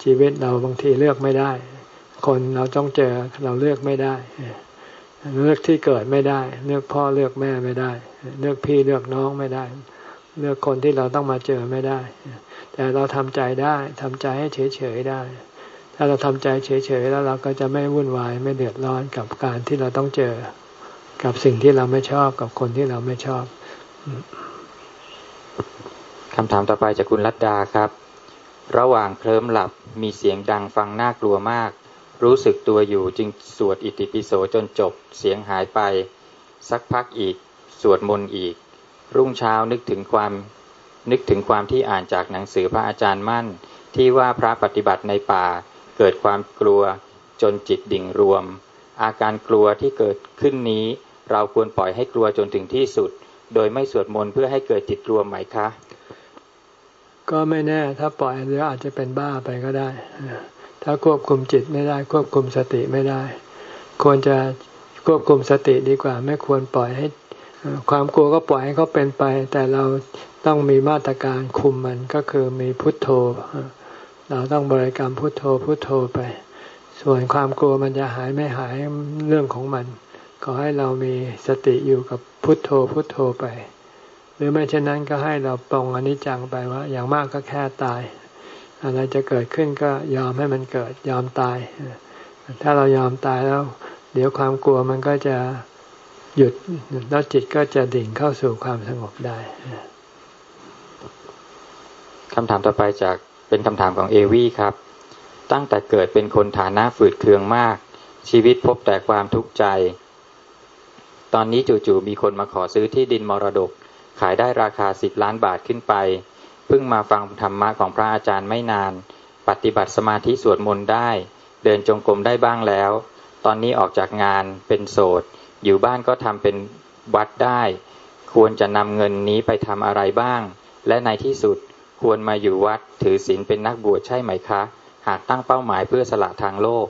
ชีวิตเราบางทีเลือกไม่ได้ คนเราต้องเจอเราเลือกไม่ได้ เลือกที่เกิดไม่ได้ เลือกพ่อเลือกแม่ไม่ได้ เลือกพี่เลือกน้องไม่ได้ เลือกคนที่เราต้องมาเจอไม่ได้ แต่เราทำใจได้ทำใจให้เฉยๆได้ ถ้าเราทำใจเฉยๆแล้วเราก็จะไม่วุ่นวายไม่เดือดร้อนกับการที่เราต้องเจอ กับสิ่งที่เราไม่ชอบกับคนที่เราไม่ชอบคำถามต่อไปจากคุณรัตดาครับ ระหว่างเคลิ้มหลับมีเสียงดังฟังน่ากลัวมาก รู้สึกตัวอยู่จึงสวดอิติปิโสจนจบเสียงหายไป สักพักอีก สวดมนต์อีก รุ่งเช้านึกถึงความนึกถึงความที่อ่านจากหนังสือพระอาจารย์มั่น ที่ว่าพระปฏิบัติในป่า เกิดความกลัวจนจิตดิ่งรวม อาการกลัวที่เกิดขึ้นนี้ เราควรปล่อยให้กลัวจนถึงที่สุด โดยไม่สวดมนต์เพื่อให้เกิดจิตรวมไหมคะ ก็ไม่แน่ถ้าปล่อยเรืออาจจะเป็นบ้าไปก็ได้ ถ้าควบคุมจิตไม่ได้ ควบคุมสติไม่ได้ ควรจะควบคุมสติดีกว่า ไม่ควรปล่อยให้ ความกลัวก็ปล่อยให้เขาเป็นไป แต่เราต้องมีมาตรการคุมมันก็คือมีพุทโธ เราต้องบริกรรมพุทโธพุทโธไป ส่วนความกลัวมันจะหายไม่หายเรื่องของมัน ขอให้เรามีสติอยู่กับพุทโธพุทโธไป หรือไม่เช่นนั้นก็ให้เราปรงอนิจจังไปว่า อย่างมากก็แค่ตาย อะไรจะเกิดขึ้นก็ยอมให้มันเกิดยอมตาย ถ้าเรายอมตายแล้ว เดี๋ยวความกลัวมันก็จะหยุดแล้วจิตก็จะดิ่งเข้าสู่ความสงบได้คำถามต่อไปจากเป็นคำถามของเอวี่ครับ ตั้งแต่เกิดเป็นคนฐานะฝืดเคืองมาก ชีวิตพบแต่ความทุกข์ใจ ตอนนี้จู่ๆมีคนมาขอซื้อที่ดินมรดก ขายได้ราคาสิบล้านบาทขึ้นไป พิ่งมาฟังธรรมะของพระอาจารย์ไม่นาน ปฏิบัติสมาธิสวดมนต์ได้ เดินจงกรมได้บ้างแล้ว ตอนนี้ออกจากงานเป็นโสด อยู่บ้านก็ทำเป็นวัดได้ ควรจะนำเงินนี้ไปทำอะไรบ้าง และในที่สุดควรมาอยู่วัดถือศีลเป็นนักบวชใช่ไหมคะ หากตั้งเป้าหมายเพื่อสละทางโลก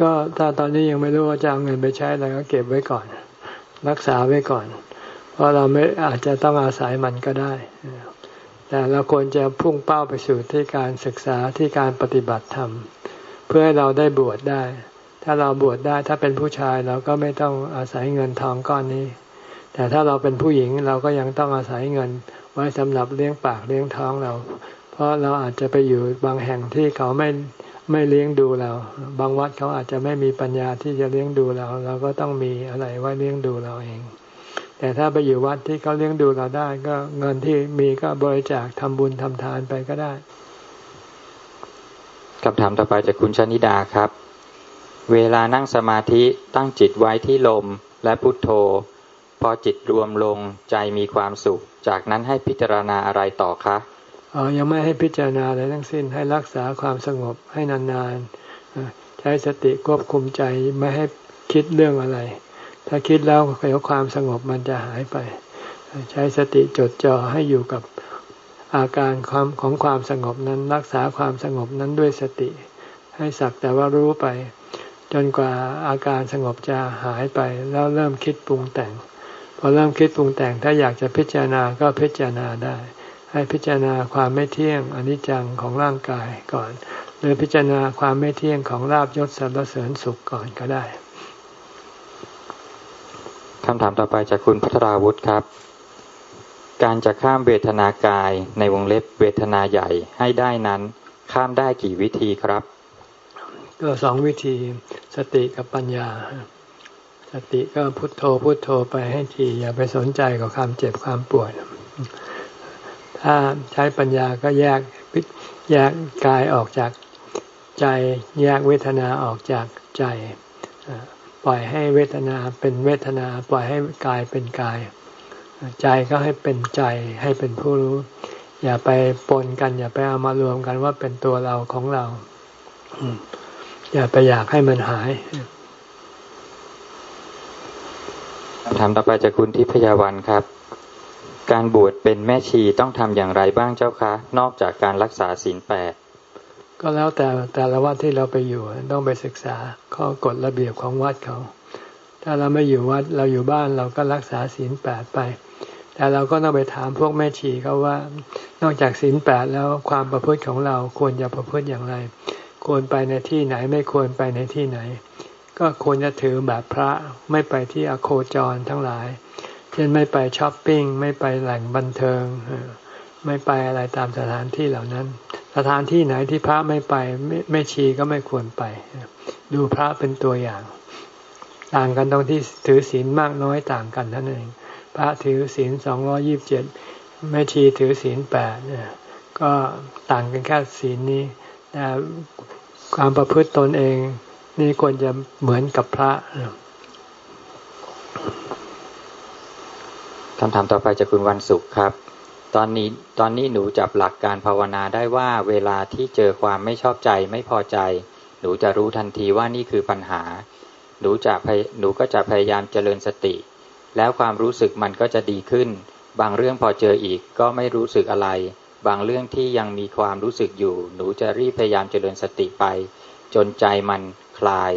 ก็ถ้าตอนนี้ยังไม่รู้ว่าจะเอาเงินไปใช้อะไรก็เก็บไว้ก่อน รักษาไว้ก่อน เพราะเราไม่อาจจะต้องอาศัยมันก็ได้ แต่เราควรจะพุ่งเป้าไปสู่ที่การศึกษาที่การปฏิบัติธรรม เพื่อให้เราได้บวชได้ ถ้าเราบวชได้ถ้าเป็นผู้ชายเราก็ไม่ต้องอาศัยเงินทองก้อนนี้ แต่ถ้าเราเป็นผู้หญิงเราก็ยังต้องอาศัยเงิน ไว้สำหรับเลี้ยงปากเลี้ยงท้องเรา เพราะเราอาจจะไปอยู่บางแห่งที่เขาไม่ไม่เลี้ยงดูเรา บางวัดเขาอาจจะไม่มีปัญญาที่จะเลี้ยงดูเรา เราก็ต้องมีอะไรไว้เลี้ยงดูเราเอง แต่ถ้าไปอยู่วัดที่เขาเลี้ยงดูเราได้ ก็เงินที่มีก็บริจาคทำบุญทำทานไปก็ได้คำถามต่อไปจากคุณชนิดาครับ เวลานั่งสมาธิตั้งจิตไว้ที่ลมและพุทโธ พอจิตรวมลงใจมีความสุข จากนั้นให้พิจารณาอะไรต่อคะอ๋อยังไม่ให้พิจารณาอะไรทั้งสิ้นให้รักษาความสงบให้นานๆใช้สติควบคุมใจไม่ให้คิดเรื่องอะไร ถ้าคิดแล้วเดี๋ยวความสงบมันจะหายไป ใช้สติจดจ่อให้อยู่กับอาการความของความสงบนั้นรักษาความสงบนั้นด้วยสติ ให้สักแต่ว่ารู้ไป จนกว่าอาการสงบจะหายไปแล้วเริ่มคิดปรุงแต่ง พอเริ่มคิดปรุงแต่งถ้าอยากจะพิจารณาก็พิจารณาได้ ให้พิจารณาความไม่เที่ยงอนิจจังของร่างกายก่อน หรือพิจารณาความไม่เที่ยงของลาบยศสรรเสริญสุขก่อนก็ได้ คำถามต่อไปจากคุณพัทราวุฒิครับ การจะข้ามเวทนากายในวงเล็บเวทนาใหญ่ให้ได้นั้น ข้ามได้กี่วิธีครับ ก็สองวิธีสติกับปัญญา สติก็พุโทโธพุโทโธไปให้ทีอย่าไปสนใจกับความเจ็บความปวดถ้าใช้ปัญญาก็แยกแยกกายออกจากใจ แยกเวทนาออกจากใจ ปล่อยให้เวทนาเป็นเวทนา ปล่อยให้กายเป็นกาย ใจก็ให้เป็นใจให้เป็นผู้รู้ อย่าไปปนกัน อย่าไปเอามารวมกันว่าเป็นตัวเราของเรา อย่าไปอยากให้มันหายถามต่อไปจากคุณทิพยาวันครับ การบวชเป็นแม่ชีต้องทำอย่างไรบ้างเจ้าคะ นอกจากการรักษาศีลแปด ก็แล้วแต่แต่ละวัดที่เราไปอยู่ต้องไปศึกษาข้อกฎระเบียบของวัดเขา ถ้าเราไม่อยู่วัดเราอยู่บ้านเราก็รักษาศีลแปดไป แต่เราก็ต้องไปถามพวกแม่ชีเขาว่า นอกจากศีลแปดแล้วความประพฤติของเราควรจะประพฤติอย่างไร ควรไปในที่ไหนไม่ควรไปในที่ไหน ก็ควรจะถือแบบพระไม่ไปที่อโคจรทั้งหลาย เช่นไม่ไปช้อปปิ้งไม่ไปแหล่งบันเทิงไม่ไปอะไรตามสถานที่เหล่านั้น สถานที่ไหนที่พระไม่ไปไม่ไม่ชีก็ไม่ควรไป ดูพระเป็นตัวอย่าง ต่างกันตรงที่ถือศีลมากน้อยต่างกันท่านั้นเองพระถือศีลสองร้อยี่บเจ็ดแม่ชีถือศีลแปดเนี่ยก็ต่างกันแค่ศีลนี้แต่ความประพฤติตนเอง นี่ควรจะเหมือนกับพระคำถามต่อไปจากคุณวันศุกร์ครับ ตอนนี้ตอนนี้หนูจับหลักการภาวนาได้ว่าเวลาที่เจอความไม่ชอบใจไม่พอใจ หนูจะรู้ทันทีว่านี่คือปัญหา หนูจะหนูก็จะพยายามเจริญสติ แล้วความรู้สึกมันก็จะดีขึ้น บางเรื่องพอเจออีกก็ไม่รู้สึกอะไร บางเรื่องที่ยังมีความรู้สึกอยู่ หนูจะรีบพยายามเจริญสติไป จนใจมันคลาย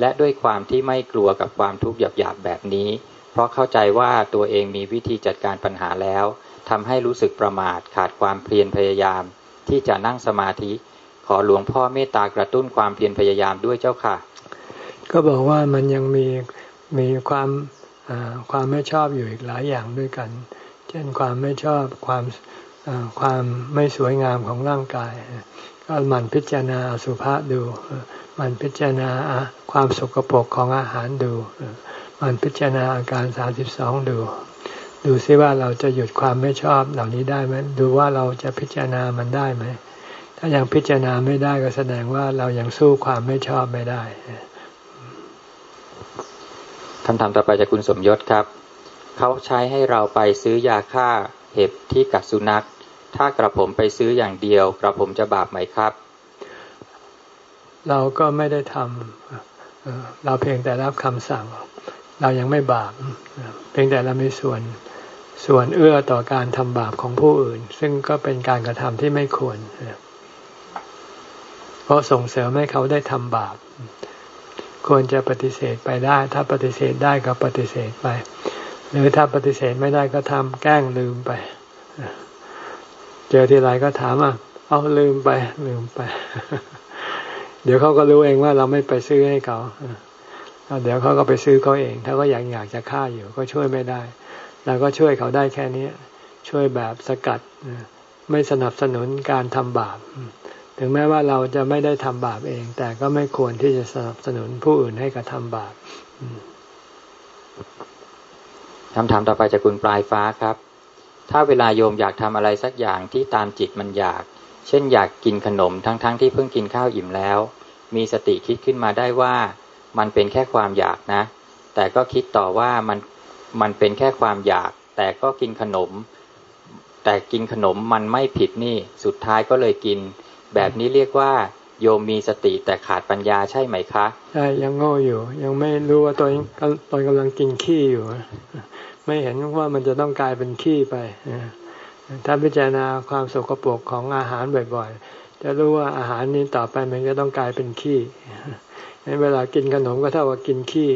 และด้วยความที่ไม่กลัวกับความทุกข์หยาบๆแบบนี้ เพราะเข้าใจว่าตัวเองมีวิธีจัดการปัญหาแล้ว ทำให้รู้สึกประมาทขาดความเพียรพยายาม ที่จะนั่งสมาธิ ขอหลวงพ่อเมตตากระตุ้นความเพียรพยายามด้วยเจ้าค่ะ ก็บอกว่ามันยังมีมีความความไม่ชอบอยู่อีกหลายอย่างด้วยกัน เช่นความไม่ชอบความความไม่สวยงามของร่างกาย ก็มันพิจารณาสุภาษดูมันพิจารณาความสกปรกของอาหารดู มันพิจารณาอาการสาสิบสองดู ดูซิว่าเราจะหยุดความไม่ชอบเหล่านี้ได้ไหมดูว่าเราจะพิจารณามันได้ไหม ถ้ายังพิจารณาไม่ได้ก็แสดงว่าเรายังสู้ความไม่ชอบไม่ได้คำถามต่อไปจากคุณสมยศครับ เขาใช้ให้เราไปซื้อยาฆ่าเห็บที่กัดสุนัข ถ้ากระผมไปซื้ออย่างเดียว กระผมจะบาปไหมครับ เราก็ไม่ได้ทำเราเพียงแต่รับคำสั่ง เรายังไม่บาป เพียงแต่เรามีส่วน ส่วนเอื้อต่อการทำบาปของผู้อื่น ซึ่งก็เป็นการกระทำที่ไม่ควร เพราะส่งเสริมให้เขาได้ทำบาป ควรจะปฏิเสธไปได้ ถ้าปฏิเสธได้ก็ปฏิเสธไป หรือถ้าปฏิเสธไม่ได้ก็ทำแกล้งลืมไป เจอทีไรก็ถามอะเอาลืมไป ลืมไป เดี๋ยวเขาก็รู้เองว่าเราไม่ไปซื้อให้เขาเดี๋ยวเขาก็ไปซื้อเขาเอง ถ้าก็อยากอยากจะฆ่าอยู่ก็ช่วยไม่ได้ เราก็ช่วยเขาได้แค่นี้ ช่วยแบบสกัดไม่สนับสนุนการทำบาป ถึงแม้ว่าเราจะไม่ได้ทำบาปเอง แต่ก็ไม่ควรที่จะสนับสนุนผู้อื่นให้กระทำบาปคำถามต่อไปจากคุณปลายฟ้าครับ ถ้าเวลาโยมอยากทำอะไรสักอย่างที่ตามจิตมันอยาก เช่นอยากกินขนมทั้งๆทที่เพิ่งกินข้าวอิ่มแล้ว มีสติคิดขึ้นมาได้ว่ามันเป็นแค่ความอยากนะ แต่ก็คิดต่อว่ามัน มันเป็นแค่ความอยาก แต่ก็กินขนม แต่กินขนมมันไม่ผิดนี่สุดท้ายก็เลยกิน แบบนี้เรียกว่า โยมมีสติแต่ขาดปัญญาใช่ไหมคะใช่ยังโง่อยู่ ยังไม่รู้ว่าตอนตอนกำลังกินขี้อยู่ ไม่เห็นว่ามันจะต้องกลายเป็นขี้ไปถ้าพิจารณาความสกปรกของอาหารบ่อยๆ จะรู้ว่าอาหารนี้ต่อไปมันก็ต้องกลายเป็นขี้เวลากินขนมก็เท่ากับกินขี้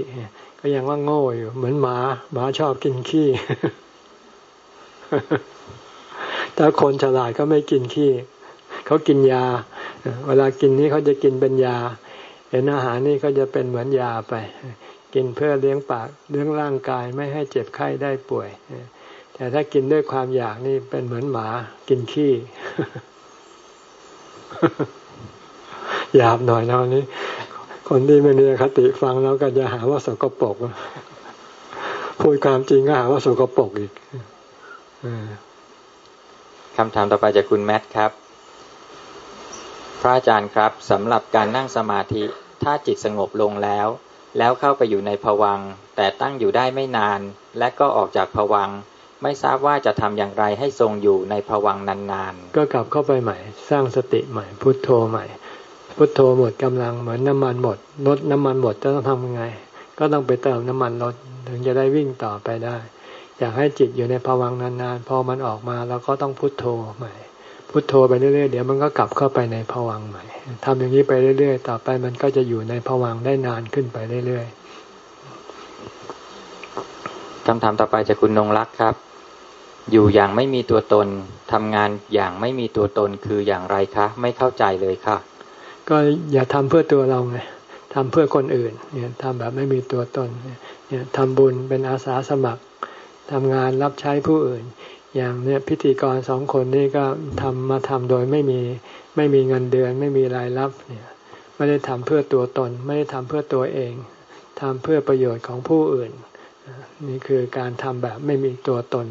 ก็ยังว่าโง่อยู่ เหมือนหมาหมาชอบกินขี้ถ้าคนฉลาดก็ไม่กินขี้เขากินยา เวลากินนี้เขาจะกินเป็นยา เห็นอาหารนี่เขาจะเป็นเหมือนยาไป กินเพื่อเลี้ยงปากเลี้ยงร่างกายไม่ให้เจ็บไข้ได้ป่วยแต่ถ้ากินด้วยความอยากนี่เป็นเหมือนหมากินขี้หยาบหน่อยนะวันนี้ คนที่ไม่มีคติฟังแล้วก็จะหาว่าสกปรกพูดความจริงก็หาว่าสกปรกอีกคำถามต่อไปจากคุณแมทครับ พระอาจารย์ครับสำหรับการนั่งสมาธิ ถ้าจิตสงบลงแล้ว แล้วเข้าไปอยู่ในภวัง แต่ตั้งอยู่ได้ไม่นาน และก็ออกจากภวัง ไม่ทราบว่าจะทำอย่างไรให้ทรงอยู่ในภวังนานๆ ก็กลับเข้าไปใหม่ สร้างสติใหม่พุทโธใหม่ พุทโธหมดกำลังเหมือนน้ามันหมดรถน้ำมันหมดจะต้องทำยังไง ก็ต้องไปเติมน้ำมันรถถึงจะได้วิ่งต่อไปได้ อยากให้จิตอยู่ในภวังนานๆ พอมันออกมาเราก็ต้องพุทโธใหม่พุทโธไปเรื่อยๆเดี๋ยวมันก็กลับเข้าไปในภวังใหม่ทำอย่างนี้ไปเรื่อยๆ ต่อไปมันก็จะอยู่ในภวังได้นานขึ้นไปเรื่อยๆคำถามต่อไปจากคุณนงรักครับ อยู่อย่างไม่มีตัวตนทำงานอย่างไม่มีตัวตนคืออย่างไรคะ ไม่เข้าใจเลยค่ะ ก็อย่าทำเพื่อตัวเราไงทำเพื่อคนอื่นเนี่ยทำแบบไม่มีตัวตนเนี่ยทำบุญเป็นอาสาสมัครทำงานรับใช้ผู้อื่น อย่างเนี้ยพิธีกรสองคนนี้ก็ทำมาทำโดยไม่มีไม่มีเงินเดือน ไม่มีรายรับเนี่ยไม่ได้ทำเพื่อตัวตน ไม่ได้ทำเพื่อตัวเองทำเพื่อประโยชน์ของผู้อื่น นี่คือการทำแบบไม่มีตัวตน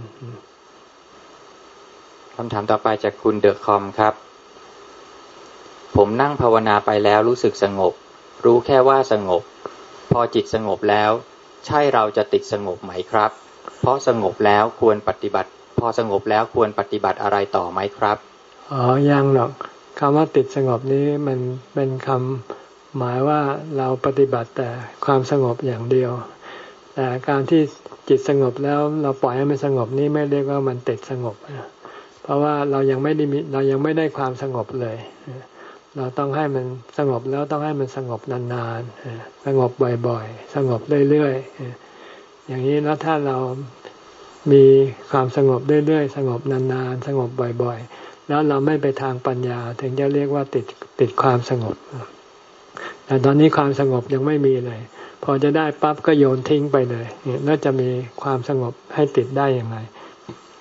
คำถามต่อไปจากคุณเดอะคอมครับ ผมนั่งภาวนาไปแล้วรู้สึกสงบ รู้แค่ว่าสงบ พอจิตสงบแล้ว ใช่เราจะติดสงบไหมครับ เพราะสงบแล้วควรปฏิบัติ พอสงบแล้วควรปฏิบัติอะไรต่อไหมครับอ๋อยังหรอกคำว่าติดสงบนี้มันเป็นคำหมายว่าเราปฏิบัติแต่ความสงบอย่างเดียว แต่การที่จิตสงบแล้วเราปล่อยให้มันสงบนี้ไม่เรียกว่ามันติดสงบ เพราะว่าเรายังไม่ได้มีเรายังไม่ได้ความสงบเลย เราต้องให้มันสงบแล้วต้องให้มันสงบนานๆ สงบบ่อยๆ สงบเรื่อยๆ อย่างนี้แล้วถ้าเรามีความสงบเรื่อยๆ สงบนานๆ สงบบ่อยๆ แล้วเราไม่ไปทางปัญญา ถึงจะเรียกว่าติดติดความสงบ แต่ตอนนี้ความสงบยังไม่มีเลย พอจะได้ปั๊บก็โยนทิ้งไปเลยแล้วจะมีความสงบให้ติดได้อย่างไร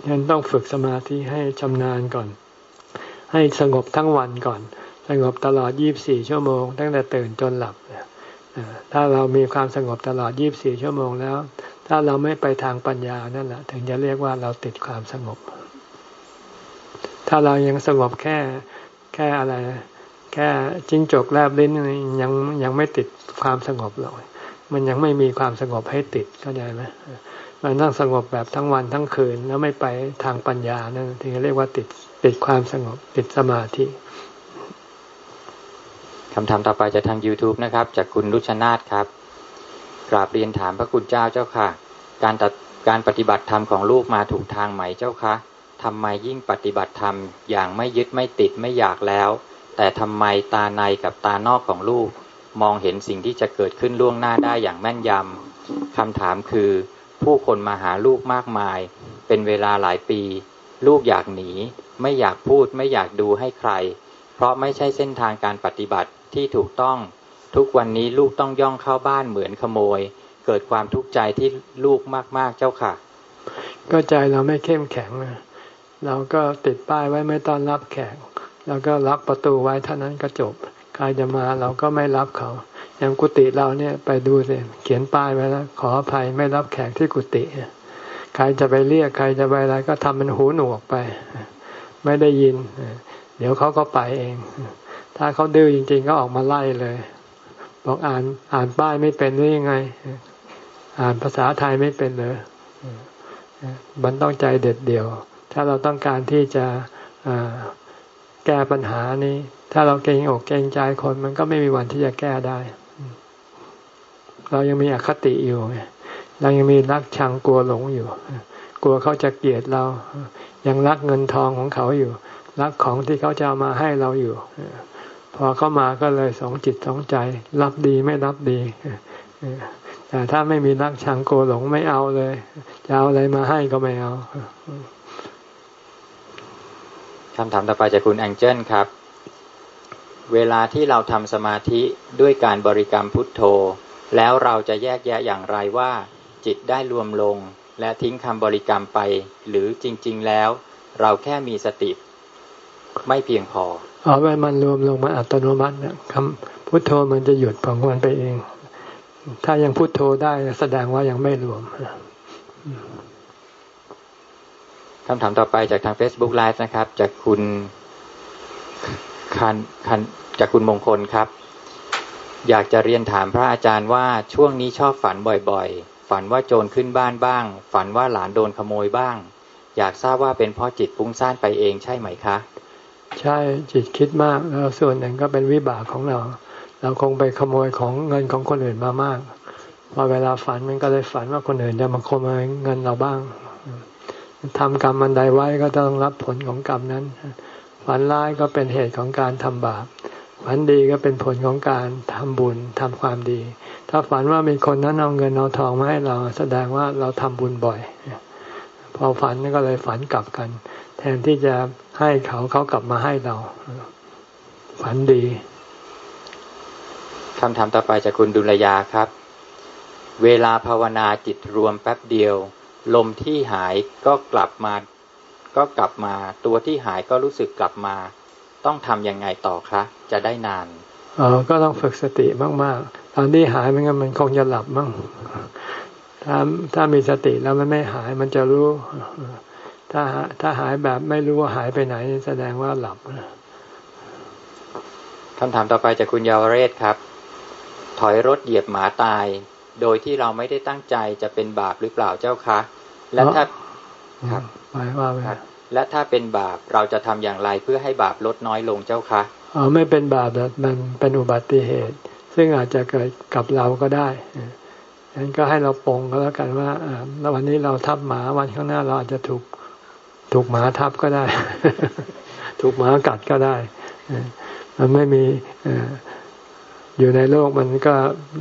ยังต้องฝึกสมาธิให้ชำนาญก่อน ให้สงบทั้งวันก่อน สงบตลอดยี่บสี่ชั่วโมง ตั้งแต่ตื่นจนหลับถ้าเรามีความสงบตลอดยี่บสี่ชั่วโมงแล้ว ถ้าเราไม่ไปทางปัญญานั่นแหละถึงจะเรียกว่าเราติดความสงบ ถ้าเรายังสงบแค่แค่อะไร แค่จิ้งจกแลบลิ้นยังยังไม่ติดความสงบเลยมันยังไม่มีความสงบให้ติดเข้าใจไหมมันต้องสงบแบบทั้งวันทั้งคืนแล้วไม่ไปทางปัญญานั่นถึงเรียกว่าติดติดความสงบติดสมาธิ คำถามต่อไปจะทาง YouTube นะครับ จากคุณรุชนาธครับ กราบเรียนถามพระคุณเจ้าเจ้าค่ะ การตัดการปฏิบัติธรรมของลูกมาถูกทางไหมเจ้าคะทำไมยิ่งปฏิบัติธรรมอย่างไม่ยึดไม่ติดไม่อยากแล้ว แต่ทำไมตาในกับตานอกของลูก มองเห็นสิ่งที่จะเกิดขึ้นล่วงหน้าได้อย่างแม่นยำคำถามคือ ผู้คนมาหาลูกมากมาย เป็นเวลาหลายปี ลูกอยากหนี ไม่อยากพูดไม่อยากดูให้ใคร เพราะไม่ใช่เส้นทางการปฏิบัติ ที่ถูกต้อง ทุกวันนี้ลูกต้องย่องเข้าบ้านเหมือนขโมย เกิดความทุกข์ใจที่ลูกมากๆเจ้าค่ะ ก็ใจเราไม่เข้มแข็งเราก็ติดป้ายไว้ไม่ต้อนรับแขกแล้วก็ล็อกประตูไว้เท่านั้นก็จบใครจะมาเราก็ไม่รับเขา อย่างกุฏิเราเนี่ยไปดูสิเขียนป้ายไว้แล้ว ขออภัยไม่รับแขกที่กุฏิใครจะไปเรียกใครจะไปอะไรก็ทำมันหูหนวกไป ไม่ได้ยิน เดี๋ยวเขาก็ไปเอง ถ้าเขาดื้อจริง ๆ ก็ออกมาไล่เลย บอกอ่านอ่านป้ายไม่เป็นหรือยังไง อ่านภาษาไทยไม่เป็นเลยมันต้องใจเด็ดเดี่ยว ถ้าเราต้องการที่จะแก้ปัญหานี้ ถ้าเราเกรงอกเกรงใจคนมันก็ไม่มีวันที่จะแก้ได้ เรายังมีอคติอยู่เรายังมีรักชังกลัวหลงอยู่ กลัวเขาจะเกลียดเรา ยังรักเงินทองของเขาอยู่ รักของที่เขาจะามาให้เราอยู่ พอเข้ามาก็เลยสองจิตสองใจ รับดีไม่รับดีแต่ถ้าไม่มีรักชังโกหลงไม่เอาเลย จะเอาอะไรมาให้ก็ไม่เอาคำถามต่อไปจากคุณแองเจิลครับ เวลาที่เราทำสมาธิด้วยการบริกรรมพุทโธ แล้วเราจะแยกแยะอย่างไรว่า จิตได้รวมลง และทิ้งคำบริกรรมไป หรือจริง ๆ แล้ว เราแค่มีสติ ไม่เพียงพอเอาไว้มันรวมลงมาอัตโนมัติเนี่ยคำพุทโธมันจะหยุดของมันไปเอง ถ้ายังพุทโธได้แสดงว่ายังไม่รวมคำถามต่อไปจากทาง Facebook Live นะครับ จากคุณคันคันจากคุณมงคลครับ อยากจะเรียนถามพระอาจารย์ว่าช่วงนี้ชอบฝันบ่อยๆ ฝันว่าโจรขึ้นบ้านบ้าง ฝันว่าหลานโดนขโมยบ้าง อยากทราบว่าเป็นเพราะจิตฟุ้งซ่านไปเองใช่ไหมคะ ใช่จิตคิดมากแล้วส่วนหนึ่งก็เป็นวิบากของเรา เราคงไปขโมยของเงินของคนอื่นมามากพอเวลาฝันมันก็เลยฝันว่าคนอื่นจะมาขโมยเงินเราบ้างทำกรรมมันใดไว้ก็ต้องรับผลของกรรมนั้น ฝันร้ายก็เป็นเหตุของการทำบาป ฝันดีก็เป็นผลของการทำบุญทำความดี ถ้าฝันว่ามีคนนั้นเอาเงินเอาทองมาให้เรา แสดงว่าเราทำบุญบ่อย พอฝันก็เลยฝันกลับกัน แทนที่จะให้เขาเขากลับมาให้เรา ฝันดีคำถามต่อไปจากคุณดุลยาครับ เวลาภาวนาจิตรวมแป๊บเดียว ลมที่หายก็กลับมา ก็กลับมา ตัวที่หายก็รู้สึกกลับมา ต้องทำยังไงต่อคะจะได้นานอ๋อก็ต้องฝึกสติมากๆ ตอนที่หายมันก็มันคงจะหลับมั่งถ้าถ้ามีสติแล้วมันไม่หายมันจะรู้ ถ้าถ้าหายแบบไม่รู้ว่าหายไปไหน แสดงว่าหลับคำถามต่อไปจากคุณยาวเรศครับ ถอยรถเหยียบหมาตาย โดยที่เราไม่ได้ตั้งใจจะเป็นบาปหรือเปล่าเจ้าคะ และถ้าครับหมายว่าไและถ้าเป็นบาปเราจะทำอย่างไรเพื่อให้บาปลดน้อยลงเจ้าคะอ๋อไม่เป็นบาปมันเป็นอุบัติเหตุ ซึ่งอาจจะเกิดกับเราก็ได้งั้นก็ให้เราปองก็แล้วกันว่าวันนี้เราทับหมาวันข้างหน้าเราอาจจะถูก ถูกหมาทับก็ได้ ถูกหมากัดก็ได้ มันไม่มีอยู่ในโลกมันก็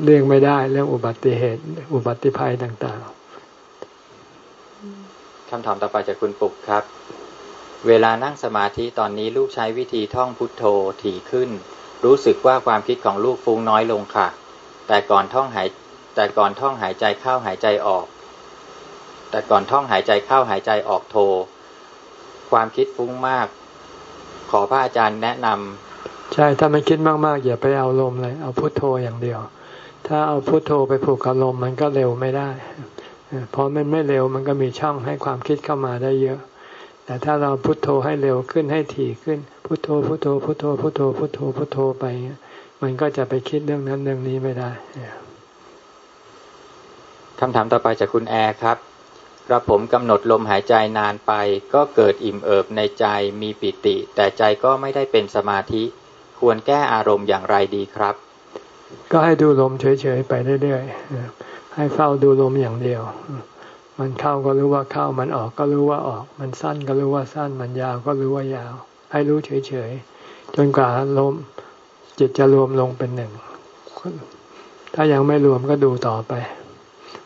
เลี่ยงไม่ได้เรื่องอุบัติเหตุ อุบัติภัยต่างๆคำถามต่อไปจากคุณปุกครับ เวลานั่งสมาธิตอนนี้ลูกใช้วิธีท่องพุทโธถี่ขึ้น รู้สึกว่าความคิดของลูกฟุ้งน้อยลงค่ะ แต่ก่อนท่องหายแต่ก่อนท่องหายใจเข้าหายใจออก แต่ก่อนท่องหายใจเข้าหายใจออกโท ความคิดฟุ้งมาก ขอพระอาจารย์แนะนำใช่ถ้ามันคิดมากๆอย่าไปเอาลมเลย เอาพุโทโธอย่างเดียว ถ้าเอาพุโทโธไปผูกกับลมมันก็เร็วไม่ได้พอมันไม่เร็วมันก็มีช่องให้ความคิดเข้ามาได้เยอะ แต่ถ้าเราพุโทโธให้เร็วขึ้นให้ถี่ขึ้น พุโทโธพุโทโธพุโทโธพุโทโธพุโทโธพุโทโธไป มันก็จะไปคิดเรื่องนั้นเรื่องนี้ไม่ได้คำถามต่อไปจากคุณแอร์ครับ กระผมกำหนดลมหายใจนานไป ก็เกิดอิ่มเอิบในใจมีปิติ แต่ใจก็ไม่ได้เป็นสมาธิ ควรแก้อารมณ์อย่างไรดีครับ ก็ให้ดูลมเฉยๆไปเรื่อยๆให้เฝ้าดูลมอย่างเดียว มันเข้าก็รู้ว่าเข้ามันออกก็รู้ว่าออก มันสั้นก็รู้ว่าสั้นมันยาวก็รู้ว่ายาว ให้รู้เฉยๆจนกว่าลมจิตจะรวมลงเป็นหนึ่ง ถ้ายังไม่รวมก็ดูต่อไป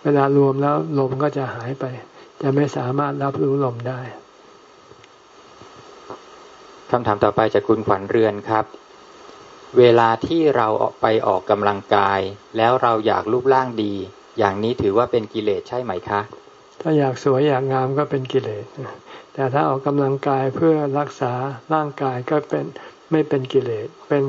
เวลารวมแล้วลมก็จะหายไป จะไม่สามารถรับรู้ลมได้คำถามต่อไปจากคุณขวัญเรือนครับ เวลาที่เราออกไปออกกำลังกาย แล้วเราอยากรูปร่างดี อย่างนี้ถือว่าเป็นกิเลสใช่ไหมคะ ถ้าอยากสวยอยากงามก็เป็นกิเลส แต่ถ้าออกกำลังกายเพื่อรักษาร่างกายก็เป็นไม่เป็นกิเลส เป็น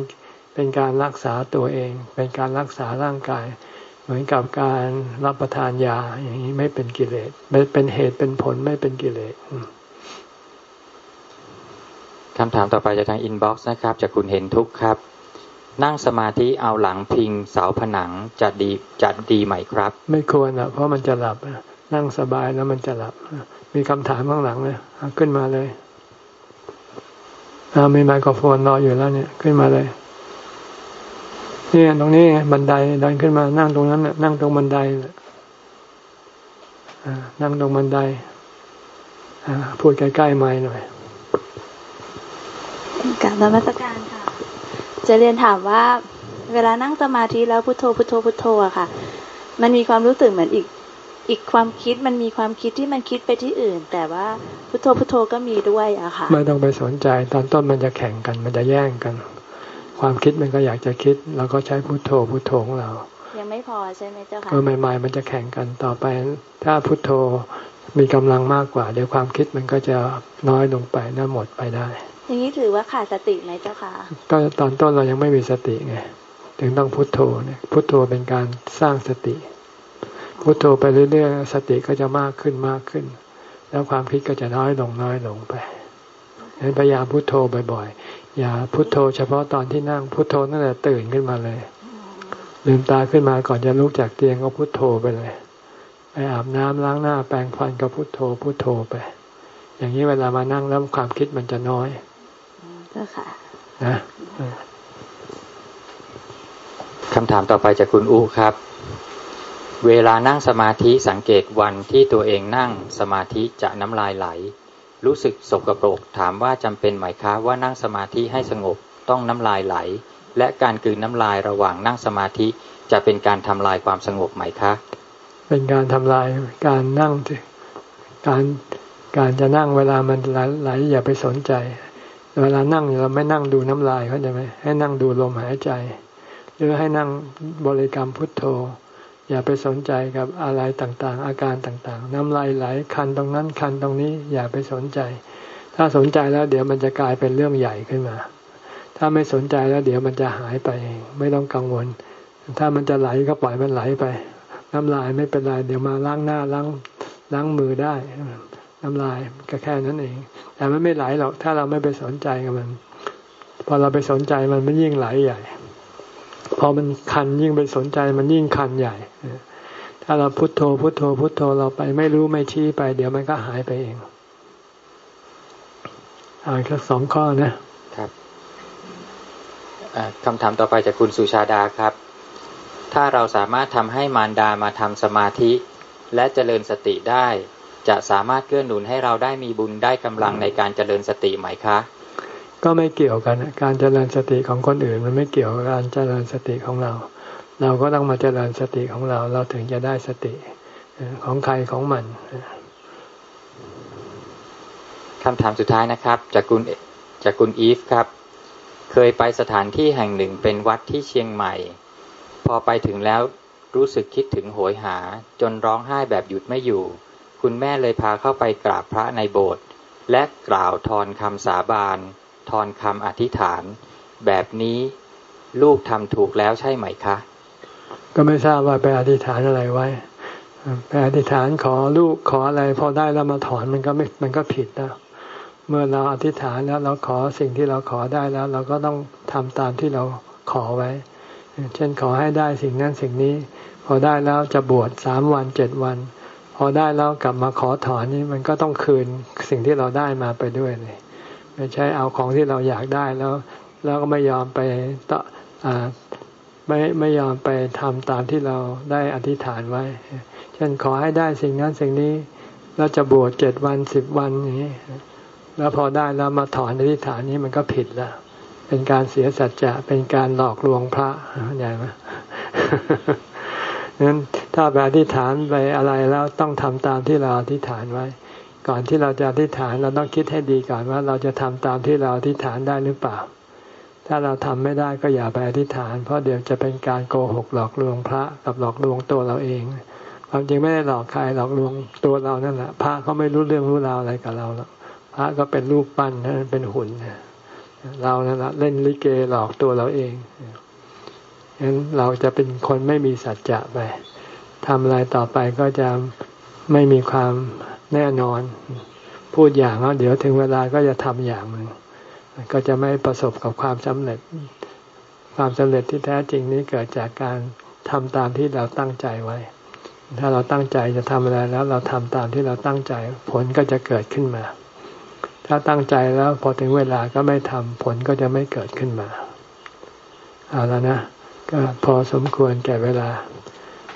เป็นการรักษาตัวเอง เป็นการรักษาร่างกายเห มือนกับการรับประทานยาอย่างนี้ไม่เป็นกิเลสไม่เป็นเหตุเป็นผลไม่เป็นกิเลสคำถามต่อไปจากทาง inbox นะครับ จากคุณเห็นทุกข์ครับ นั่งสมาธิเอาหลังพิงเสาผนังจะดีจะดีไหมครับ ไม่ควรอะ เพราะมันจะหลับนั่งสบายแล้วมันจะหลับ มีคำถามข้างหลังเลยขึ้นมาเลยมีไมโครโฟนรออยู่แล้วเนี่ย ขึ้นมาเลย นี่ตรงนี้บันไดเดินขึ้นมานั่งตรงนั้นนั่งตรงบันไดนั่งตรงบันไดพูดใกล้ๆไม้หน่อยกับนมัสการค่ะ จะเรียนถามว่า เวลานั่งสมาธิแล้วพุโทโธพุโทโธพุโทโธอะค่ะ มันมีความรู้สึกเหมือนอีก อีกความคิดมันมีความคิดที่มันคิดไปที่อื่น แต่ว่าพุโทโธพุโทโธก็มีด้วยอะค่ะไม่ต้องไปสนใจ ตอนต้นมันจะแข่งกันมันจะแย่งกัน ความคิดมันก็อยากจะคิดเราก็ใช้พุโทโธพุโทโธของเรา ยังไม่พอใช่ไหมเจ้าค่ะเออใหม่ๆมันจะแข่งกันต่อไป ถ้าพุโทโธมีกำลังมากกว่า เดี๋ยวความคิดมันก็จะน้อยลงไปน่าหมดไปได้ อย่างนี้ถือว่าขาดสติไหมเจ้าค่ะก็ตอนต้นเรายังไม่มีสติไงถึงต้องพุโทโธเนี่ยพุโทโธเป็นการสร้างสติ พุโทโธไปเรื่อยๆสติก็จะมากขึ้นมากขึ้น แล้วความคิดก็จะน้อยลงน้อยลงไปฉะนั้นพยายามพุโทโธบ่อย อย่าพุโทโธเฉพาะตอนที่นั่งพุโทโธตั้งแต่ตื่นขึ้นมาเลย ลืมตาขึ้นมาก่อนจะลุกจากเตียงก็พุโทโธไปเลย ไปอาบน้ำล้างหน้าแปรงฟันก็พุโทโธพุโทโธไป อย่างนี้เวลามานั่งแล้วความคิดมันจะน้อยก็ค่ะนะคำถามต่อไปจากคุณอูครับ เวลานั่งสมาธิสังเกตวันที่ตัวเองนั่งสมาธิจะน้ำลายไหล รู้สึกสกปรกถามว่าจำเป็นไหมคะว่านั่งสมาธิให้สงบต้องน้ำลายไหล และการกืนน้ำลายระหว่างนั่งสมาธิจะเป็นการทำลายความสงบไหมคะ เป็นการทำลายการนั่งการการจะนั่งเวลามันไหลอย่าไปสนใจ เวลานั่งเราไม่นั่งดูน้ำลายเขาจะไหมให้นั่งดูลมหายใจ หรือให้นั่งบริกรรมพุทโธ อย่าไปสนใจกับอะไรต่างๆ อาการต่างๆ น้ำลายไหลคันตรงนั้นคันตรงนี้อย่าไปสนใจ ถ้าสนใจแล้วเดี๋ยวมันจะกลายเป็นเรื่องใหญ่ขึ้นมา ถ้าไม่สนใจแล้วเดี๋ยวมันจะหายไปเองไม่ต้องกังวล ถ้ามันจะไหลก็ปล่อยมันไหลไป น้ำลายไม่เป็นไรเดี๋ยวมาล้างหน้าล้างล้างมือได้ น้ำลายก็แค่นั้นเอง แต่มันไม่ไหลหรอกถ้าเราไม่ไปสนใจกับมัน พอเราไปสนใจมันมันยิ่งไหลใหญ่ พอมันคันยิ่งไปสนใจมันยิ่งคันใหญ่ ถ้าเราพุโทโธพุโทโธพุโทโธเราไปไม่รู้ไม่ชี้ไป เดี๋ยวมันก็หายไปเองอ่านแค่สองข้อนะครับคำถามต่อไปจากคุณสุชาดาครับ ถ้าเราสามารถทำให้มารดามาทำสมาธิ และเจริญสติได้ จะสามารถเกื้อหนุนให้เราได้มีบุญได้กำลังในการเจริญสติไหมคะ ก็ไม่เกี่ยวกัน การเจริญสติของคนอื่น มันไม่เกี่ยวกับการเจริญสติของเรา เราก็ต้องมาเจริญสติของเรา เราถึงจะได้สติของใครของมันคำถามสุดท้ายนะครับ จากคุณจากคุณอีฟครับ เคยไปสถานที่แห่งหนึ่งเป็นวัดที่เชียงใหม่ พอไปถึงแล้วรู้สึกคิดถึงโหยหา จนร้องไห้แบบหยุดไม่อยู่ คุณแม่เลยพาเข้าไปกราบพระในโบสถ์และกล่าวทอนคำสาบาน ทอนคำอธิษฐาน แบบนี้ลูกทำถูกแล้วใช่ไหมคะ ก็ไม่ทราบว่าไปอธิษฐานอะไรไว้ไปอธิษฐานขอลูกขออะไร พอได้แล้วมาถอนมันก็ไม่มันก็ผิดนะเมื่อเราอธิษฐานแล้วเราขอสิ่งที่เราขอได้แล้ว เราก็ต้องทำตามที่เราขอไว้ เช่นขอให้ได้สิ่งนั้นสิ่งนี้ พอได้แล้วจะบวชสามวันเจ็ดวัน พอได้แล้วกลับมาขอถอนนี่มันก็ต้องคืนสิ่งที่เราได้มาไปด้วยเลย ไม่ใช่เอาของที่เราอยากได้แล้วแล้วก็ไม่ยอมไปต่อไม่ไม่ยอมไปทำตามที่เราได้อธิษฐานไว้ เช่นขอให้ได้สิ่งนั้นสิ่งนี้แล้วจะบวชเจ็ดวันสิบวันนี้ แล้วพอได้แล้วมาถอนอธิษฐานนี้มันก็ผิดแล้วเป็นการเสียสัจจะเป็นการหลอกลวงพระเข้าใจไหมนั้นถ้าไปอธิษฐานไปอะไรแล้วต้องทำตามที่เราอธิษฐานไว้ ก่อนที่เราจะอธิษฐานเราต้องคิดให้ดีก่อนว่าเราจะทำตามที่เราอธิษฐานได้หรือเปล่า ถ้าเราทำไม่ได้ก็อย่าไปอธิษฐาน เพราะเดี๋ยวจะเป็นการโกหกหลอกลวงพระกับหลอกลวงตัวเราเอง ความจริงไม่ได้หลอกใครหลอกลวงตัวเรานั่นแหละพระเขาไม่รู้เรื่องรู้ราวอะไรกับเราหรอกพระก็เป็นรูปปั้นนั่นเป็นหุ่นเรานั่นแหละเล่นลิเกหลอกตัวเราเองฉะนั้นเราจะเป็นคนไม่มีสัจจะไปทำอะไรต่อไปก็จะไม่มีความ แน่นอน พูดอย่างแล้วเดี๋ยวถึงเวลาก็จะทำอย่างหนึ่งก็จะไม่ประสบกับความสำเร็จ ความสำเร็จที่แท้จริงนี้เกิดจากการทำตามที่เราตั้งใจไว้ ถ้าเราตั้งใจจะทำอะไรแล้วเราทำตามที่เราตั้งใจ ผลก็จะเกิดขึ้นมา ถ้าตั้งใจแล้วพอถึงเวลาก็ไม่ทำผลก็จะไม่เกิดขึ้นมา เอาแล้วนะ ก็พอสมควรแก่เวลา